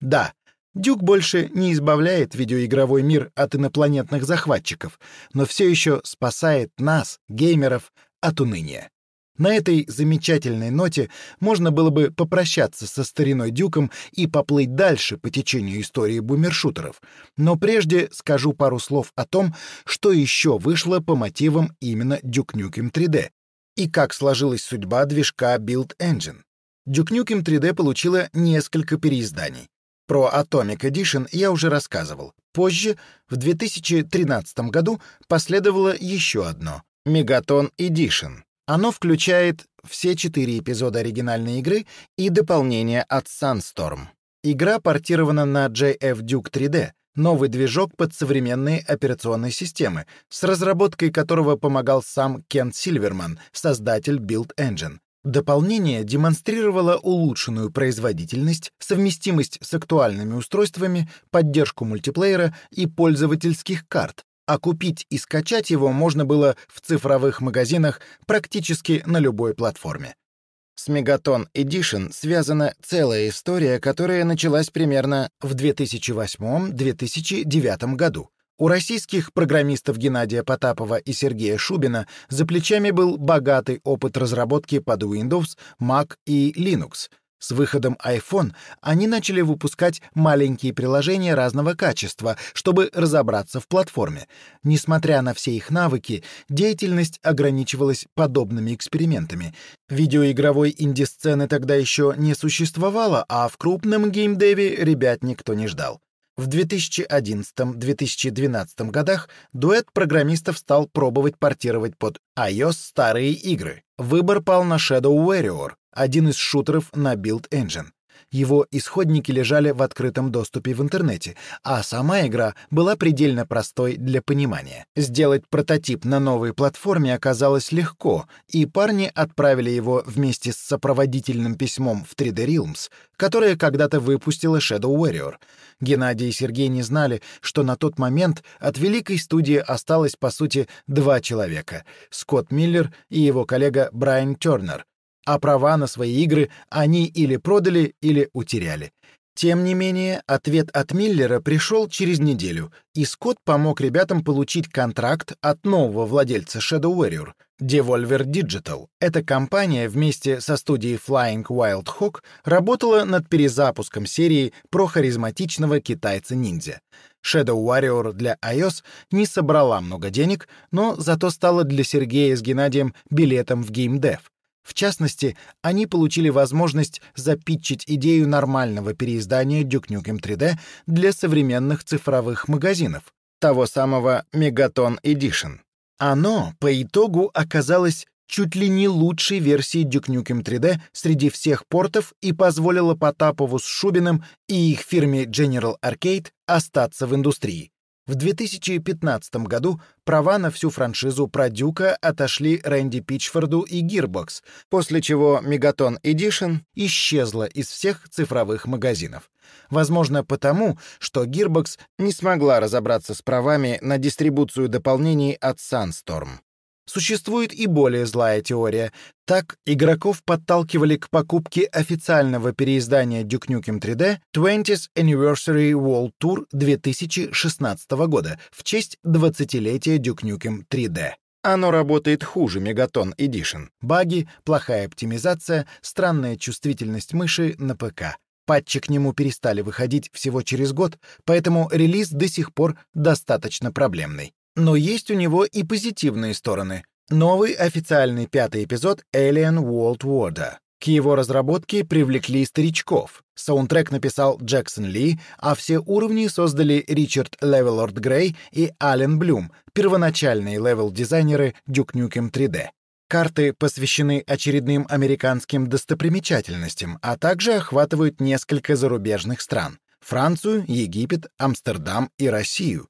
Да, Дюк больше не избавляет видеоигровой мир от инопланетных захватчиков, но все еще спасает нас, геймеров, от уныния. На этой замечательной ноте можно было бы попрощаться со стариной Дюком и поплыть дальше по течению истории бумершутеров, но прежде скажу пару слов о том, что еще вышло по мотивам именно Duke Nukem 3D и как сложилась судьба движка Build Engine. Duke Nukem 3D получила несколько переизданий. Про Atomic Edition я уже рассказывал. Позже, в 2013 году, последовало еще одно — Megaton Edition. Оно включает все четыре эпизода оригинальной игры и дополнение от Sunstorm. Игра портирована на JF Duke 3D, новый движок под современные операционные системы, с разработкой которого помогал сам Кен Сильверман, создатель Build Engine. Дополнение демонстрировало улучшенную производительность, совместимость с актуальными устройствами, поддержку мультиплеера и пользовательских карт, а купить и скачать его можно было в цифровых магазинах практически на любой платформе. С Megaton Edition связана целая история, которая началась примерно в 2008-2009 году. У российских программистов Геннадия Потапова и Сергея Шубина за плечами был богатый опыт разработки под Windows, Mac и Linux. С выходом iPhone они начали выпускать маленькие приложения разного качества, чтобы разобраться в платформе. Несмотря на все их навыки, деятельность ограничивалась подобными экспериментами. Видеоигровой инди-сцены тогда еще не существовало, а в крупном геймдеве ребят никто не ждал. В 2011-2012 годах дуэт программистов стал пробовать портировать под iOS старые игры. Выбор пал на Shadow Warrior, один из шутеров на Build Engine. Его исходники лежали в открытом доступе в интернете, а сама игра была предельно простой для понимания. Сделать прототип на новой платформе оказалось легко, и парни отправили его вместе с сопроводительным письмом в 3D Realms, которое когда-то выпустила Shadow Warrior. Геннадий и Сергей не знали, что на тот момент от великой студии осталось, по сути, два человека — Скотт Миллер и его коллега Брайан Тернер, а права на свои игры они или продали, или утеряли. Тем не менее, ответ от Миллера пришел через неделю, и Скотт помог ребятам получить контракт от нового владельца Shadow Warrior, Devolver Digital. Эта компания вместе со студией Flying Wild Hawk работала над перезапуском серии про харизматичного китайца-ниндзя. Shadow Warrior для iOS не собрала много денег, но зато стала для Сергея с Геннадием билетом в геймдев. В частности, они получили возможность запитчить идею нормального переиздания Duke Nukem 3D для современных цифровых магазинов, того самого Megaton Edition. Оно, по итогу, оказалось чуть ли не лучшей версией Duke Nukem 3D среди всех портов и позволило Потапову с Шубиным и их фирме General Arcade остаться в индустрии. В 2015 году права на всю франшизу про Дюка отошли Рэнди Пичфорду и Gearbox, после чего Megaton Edition исчезла из всех цифровых магазинов. Возможно, потому, что Gearbox не смогла разобраться с правами на дистрибуцию дополнений от Sunstorm. Существует и более злая теория. Так, игроков подталкивали к покупке официального переиздания Duke Nukem 3D 20th Anniversary World Tour 2016 года в честь 20-летия Duke Nukem 3D. Оно работает хуже Megaton Edition. Баги, плохая оптимизация, странная чувствительность мыши на ПК. Патчи к нему перестали выходить всего через год, поэтому релиз до сих пор достаточно проблемный. Но есть у него и позитивные стороны. Новый официальный пятый эпизод Alien World Tour. К его разработке привлекли старичков. Саундтрек написал Джексон Ли, а все уровни создали Ричард Левелорд Грей и Ален Блюм, первоначальные левел-дизайнеры Duke Nukem 3D. Карты посвящены очередным американским достопримечательностям, а также охватывают несколько зарубежных стран — Францию, Египет, Амстердам и Россию.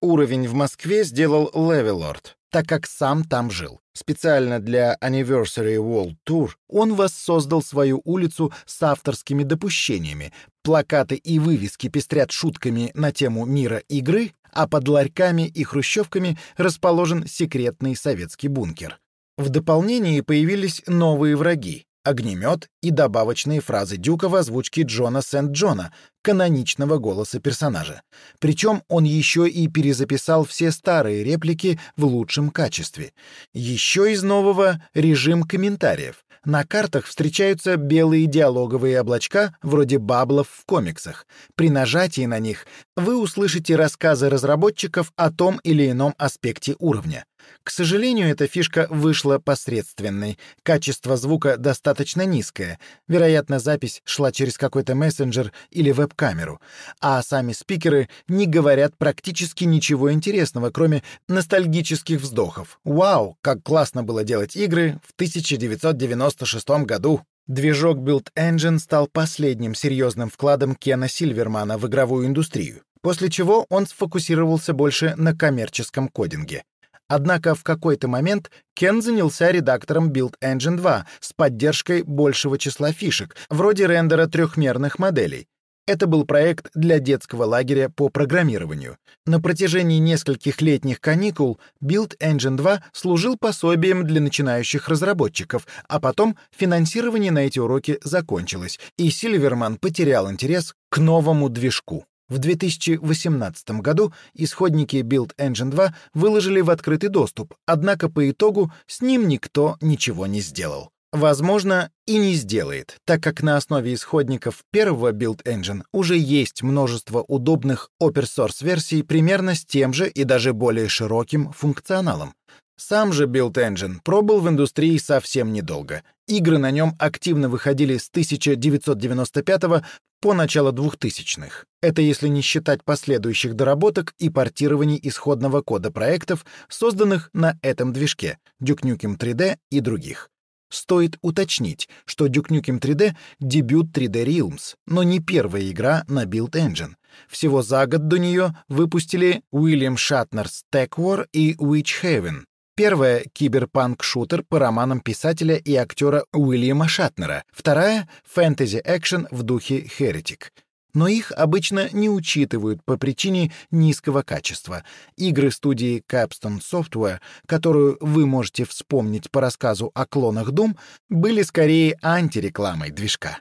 Уровень в Москве сделал Левелорд, так как сам там жил. Специально для Anniversary World Tour он воссоздал свою улицу с авторскими допущениями. Плакаты и вывески пестрят шутками на тему мира игры, а под ларьками и хрущевками расположен секретный советский бункер. В дополнении появились новые враги — огнемет и добавочные фразы Дюка в озвучке Джона Сент-Джона, каноничного голоса персонажа. Причем он еще и перезаписал все старые реплики в лучшем качестве. Еще из нового — режим комментариев. На картах встречаются белые диалоговые облачка, вроде баблов в комиксах. При нажатии на них вы услышите рассказы разработчиков о том или ином аспекте уровня. К сожалению, эта фишка вышла посредственной. Качество звука достаточно низкое. Вероятно, запись шла через какой-то мессенджер или веб-камеру. А сами спикеры не говорят практически ничего интересного, кроме ностальгических вздохов. «Вау, как классно было делать игры в 1996 году!» Движок Build Engine стал последним серьезным вкладом Кена Сильвермана в игровую индустрию, после чего он сфокусировался больше на коммерческом кодинге. Однако в какой-то момент Кен занялся редактором Build Engine 2 с поддержкой большего числа фишек, вроде рендера трехмерных моделей. Это был проект для детского лагеря по программированию. На протяжении нескольких летних каникул Build Engine 2 служил пособием для начинающих разработчиков, а потом финансирование на эти уроки закончилось, и Сильверман потерял интерес к новому движку. В 2018 году исходники Build Engine 2 выложили в открытый доступ, однако по итогу с ним никто ничего не сделал. Возможно, и не сделает, так как на основе исходников первого Build Engine уже есть множество удобных open-source версий примерно с тем же и даже более широким функционалом. Сам же Build Engine пробыл в индустрии совсем недолго. Игры на нем активно выходили с 1995 по начало 2000-х. Это если не считать последующих доработок и портирований исходного кода проектов, созданных на этом движке, Duke Nukem 3D и других. Стоит уточнить, что Duke Nukem 3D — дебют 3D Realms, но не первая игра на Build Engine. Всего за год до нее выпустили William Shatner's Tech War и Witch Haven, Первая — киберпанк-шутер по романам писателя и актера Уильяма Шатнера. Вторая — фэнтези-экшен в духе «Херетик». Но их обычно не учитывают по причине низкого качества. Игры студии Capstone Software, которую вы можете вспомнить по рассказу о клонах Doom, были скорее антирекламой движка.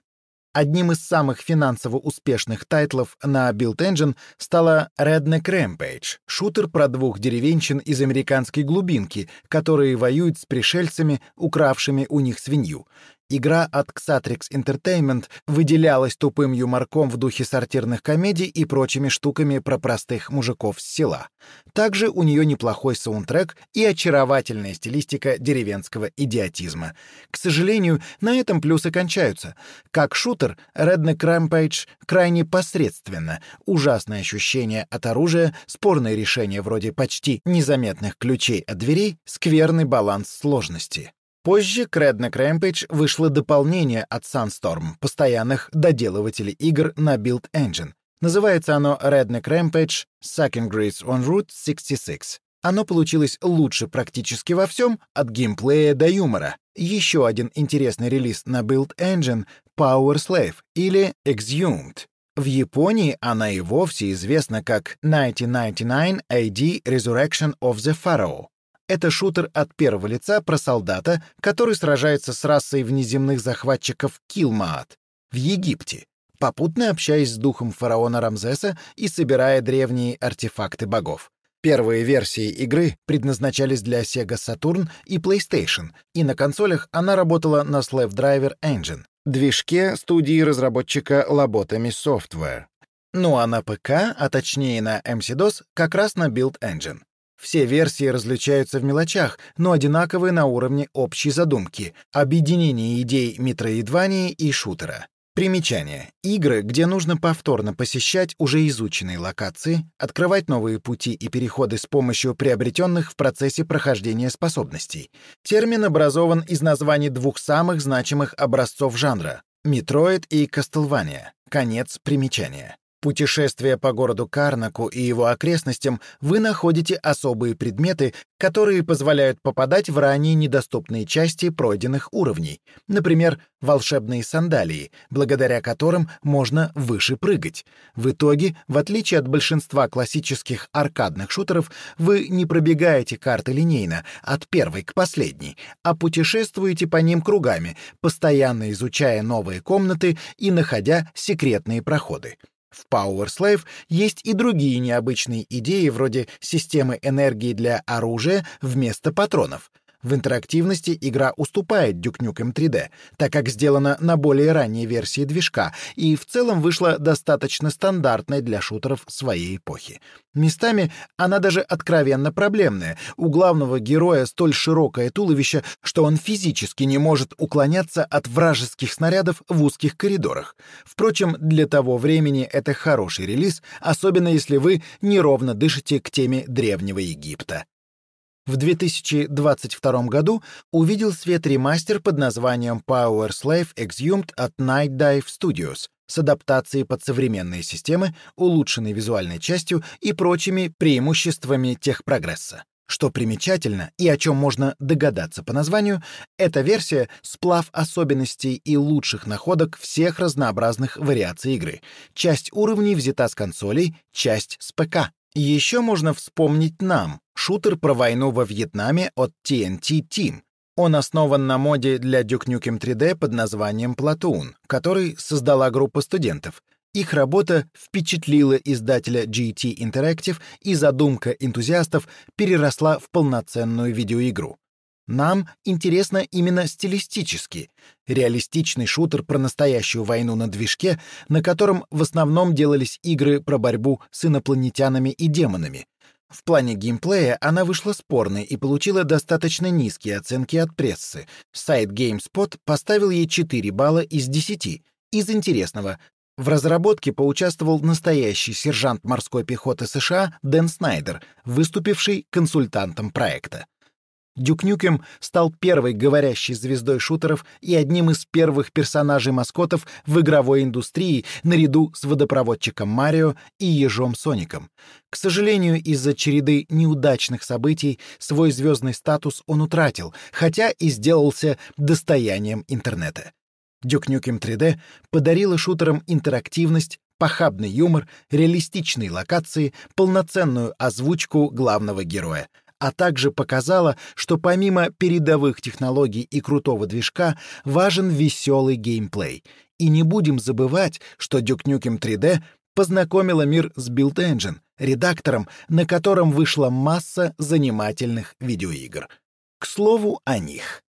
Одним из самых финансово успешных тайтлов на Build Engine стала Redneck Rampage, шутер про двух деревенщин из американской глубинки, которые воюют с пришельцами, укравшими у них свинью. Игра от Xatrix Entertainment выделялась тупым юморком в духе сортирных комедий и прочими штуками про простых мужиков с села. Также у нее неплохой саундтрек и очаровательная стилистика деревенского идиотизма. К сожалению, на этом плюсы кончаются. Как шутер, Redneck Rampage крайне посредственно. Ужасное ощущение от оружия, спорные решения вроде почти незаметных ключей от дверей, скверный баланс сложности. Позже к Redneck Rampage вышло дополнение от Sunstorm, постоянных доделывателей игр на Build Engine. Называется оно Redneck Rampage Sucking Grease on Route 66. Оно получилось лучше практически во всем, от геймплея до юмора. Еще один интересный релиз на Build Engine — Power Slave или Exhumed. В Японии она и вовсе известна как 1999 AD Resurrection of the Pharaoh. Это шутер от первого лица про солдата, который сражается с расой внеземных захватчиков Килмаат в Египте, попутно общаясь с духом фараона Рамзеса и собирая древние артефакты богов. Первые версии игры предназначались для Sega Saturn и PlayStation, и на консолях она работала на Slave Driver Engine. движке студии разработчика Labotami Software. Ну а на ПК, а точнее на MC-DOS, как раз на Build Engine. Все версии различаются в мелочах, но одинаковые на уровне общей задумки — объединения идей метроидвании и шутера. Примечание. Игры, где нужно повторно посещать уже изученные локации, открывать новые пути и переходы с помощью приобретенных в процессе прохождения способностей. Термин образован из названий двух самых значимых образцов жанра — Metroid и Castlevania. Конец примечания. Путешествуя по городу Карнаку и его окрестностям, вы находите особые предметы, которые позволяют попадать в ранее недоступные части пройденных уровней, например, волшебные сандалии, благодаря которым можно выше прыгать. В итоге, в отличие от большинства классических аркадных шутеров, вы не пробегаете карты линейно, от первой к последней, а путешествуете по ним кругами, постоянно изучая новые комнаты и находя секретные проходы. В Power Slave есть и другие необычные идеи вроде системы энергии для оружия вместо патронов — в интерактивности игра уступает Duke Nukem 3D, так как сделана на более ранней версии движка и в целом вышла достаточно стандартной для шутеров своей эпохи. Местами она даже откровенно проблемная. У главного героя столь широкое туловище, что он физически не может уклоняться от вражеских снарядов в узких коридорах. Впрочем, для того времени это хороший релиз, особенно если вы неровно дышите к теме Древнего Египта. В 2022 году увидел свет ремастер под названием Power Slave Exhumed от Night Dive Studios с адаптацией под современные системы, улучшенной визуальной частью и прочими преимуществами техпрогресса. Что примечательно и о чем можно догадаться по названию, эта версия — сплав особенностей и лучших находок всех разнообразных вариаций игры. Часть уровней взята с консолей, часть с ПК. Еще можно вспомнить нам, шутер про войну во Вьетнаме от TNT Team. Он основан на моде для Duke Nukem 3D под названием Platoon, который создала группа студентов. Их работа впечатлила издателя GT Interactive, и задумка энтузиастов переросла в полноценную видеоигру. Нам интересно именно стилистически. Реалистичный шутер про настоящую войну на движке, на котором в основном делались игры про борьбу с инопланетянами и демонами. В плане геймплея она вышла спорной и получила достаточно низкие оценки от прессы. Сайт GameSpot поставил ей 4 балла из 10. Из интересного, в разработке поучаствовал настоящий сержант морской пехоты США Дэн Снайдер, выступивший консультантом проекта. Дюк Нюкем стал первой говорящей звездой шутеров и одним из первых персонажей-маскотов в игровой индустрии наряду с водопроводчиком Марио и ежом Соником. К сожалению, из-за череды неудачных событий свой звездный статус он утратил, хотя и сделался достоянием интернета. Дюк Нюкем 3D подарила шутерам интерактивность, похабный юмор, реалистичные локации, полноценную озвучку главного героя — а также показала, что помимо передовых технологий и крутого движка важен веселый геймплей. И не будем забывать, что Duke Nukem 3D познакомила мир с Build Engine, редактором, на котором вышла масса занимательных видеоигр. К слову о них.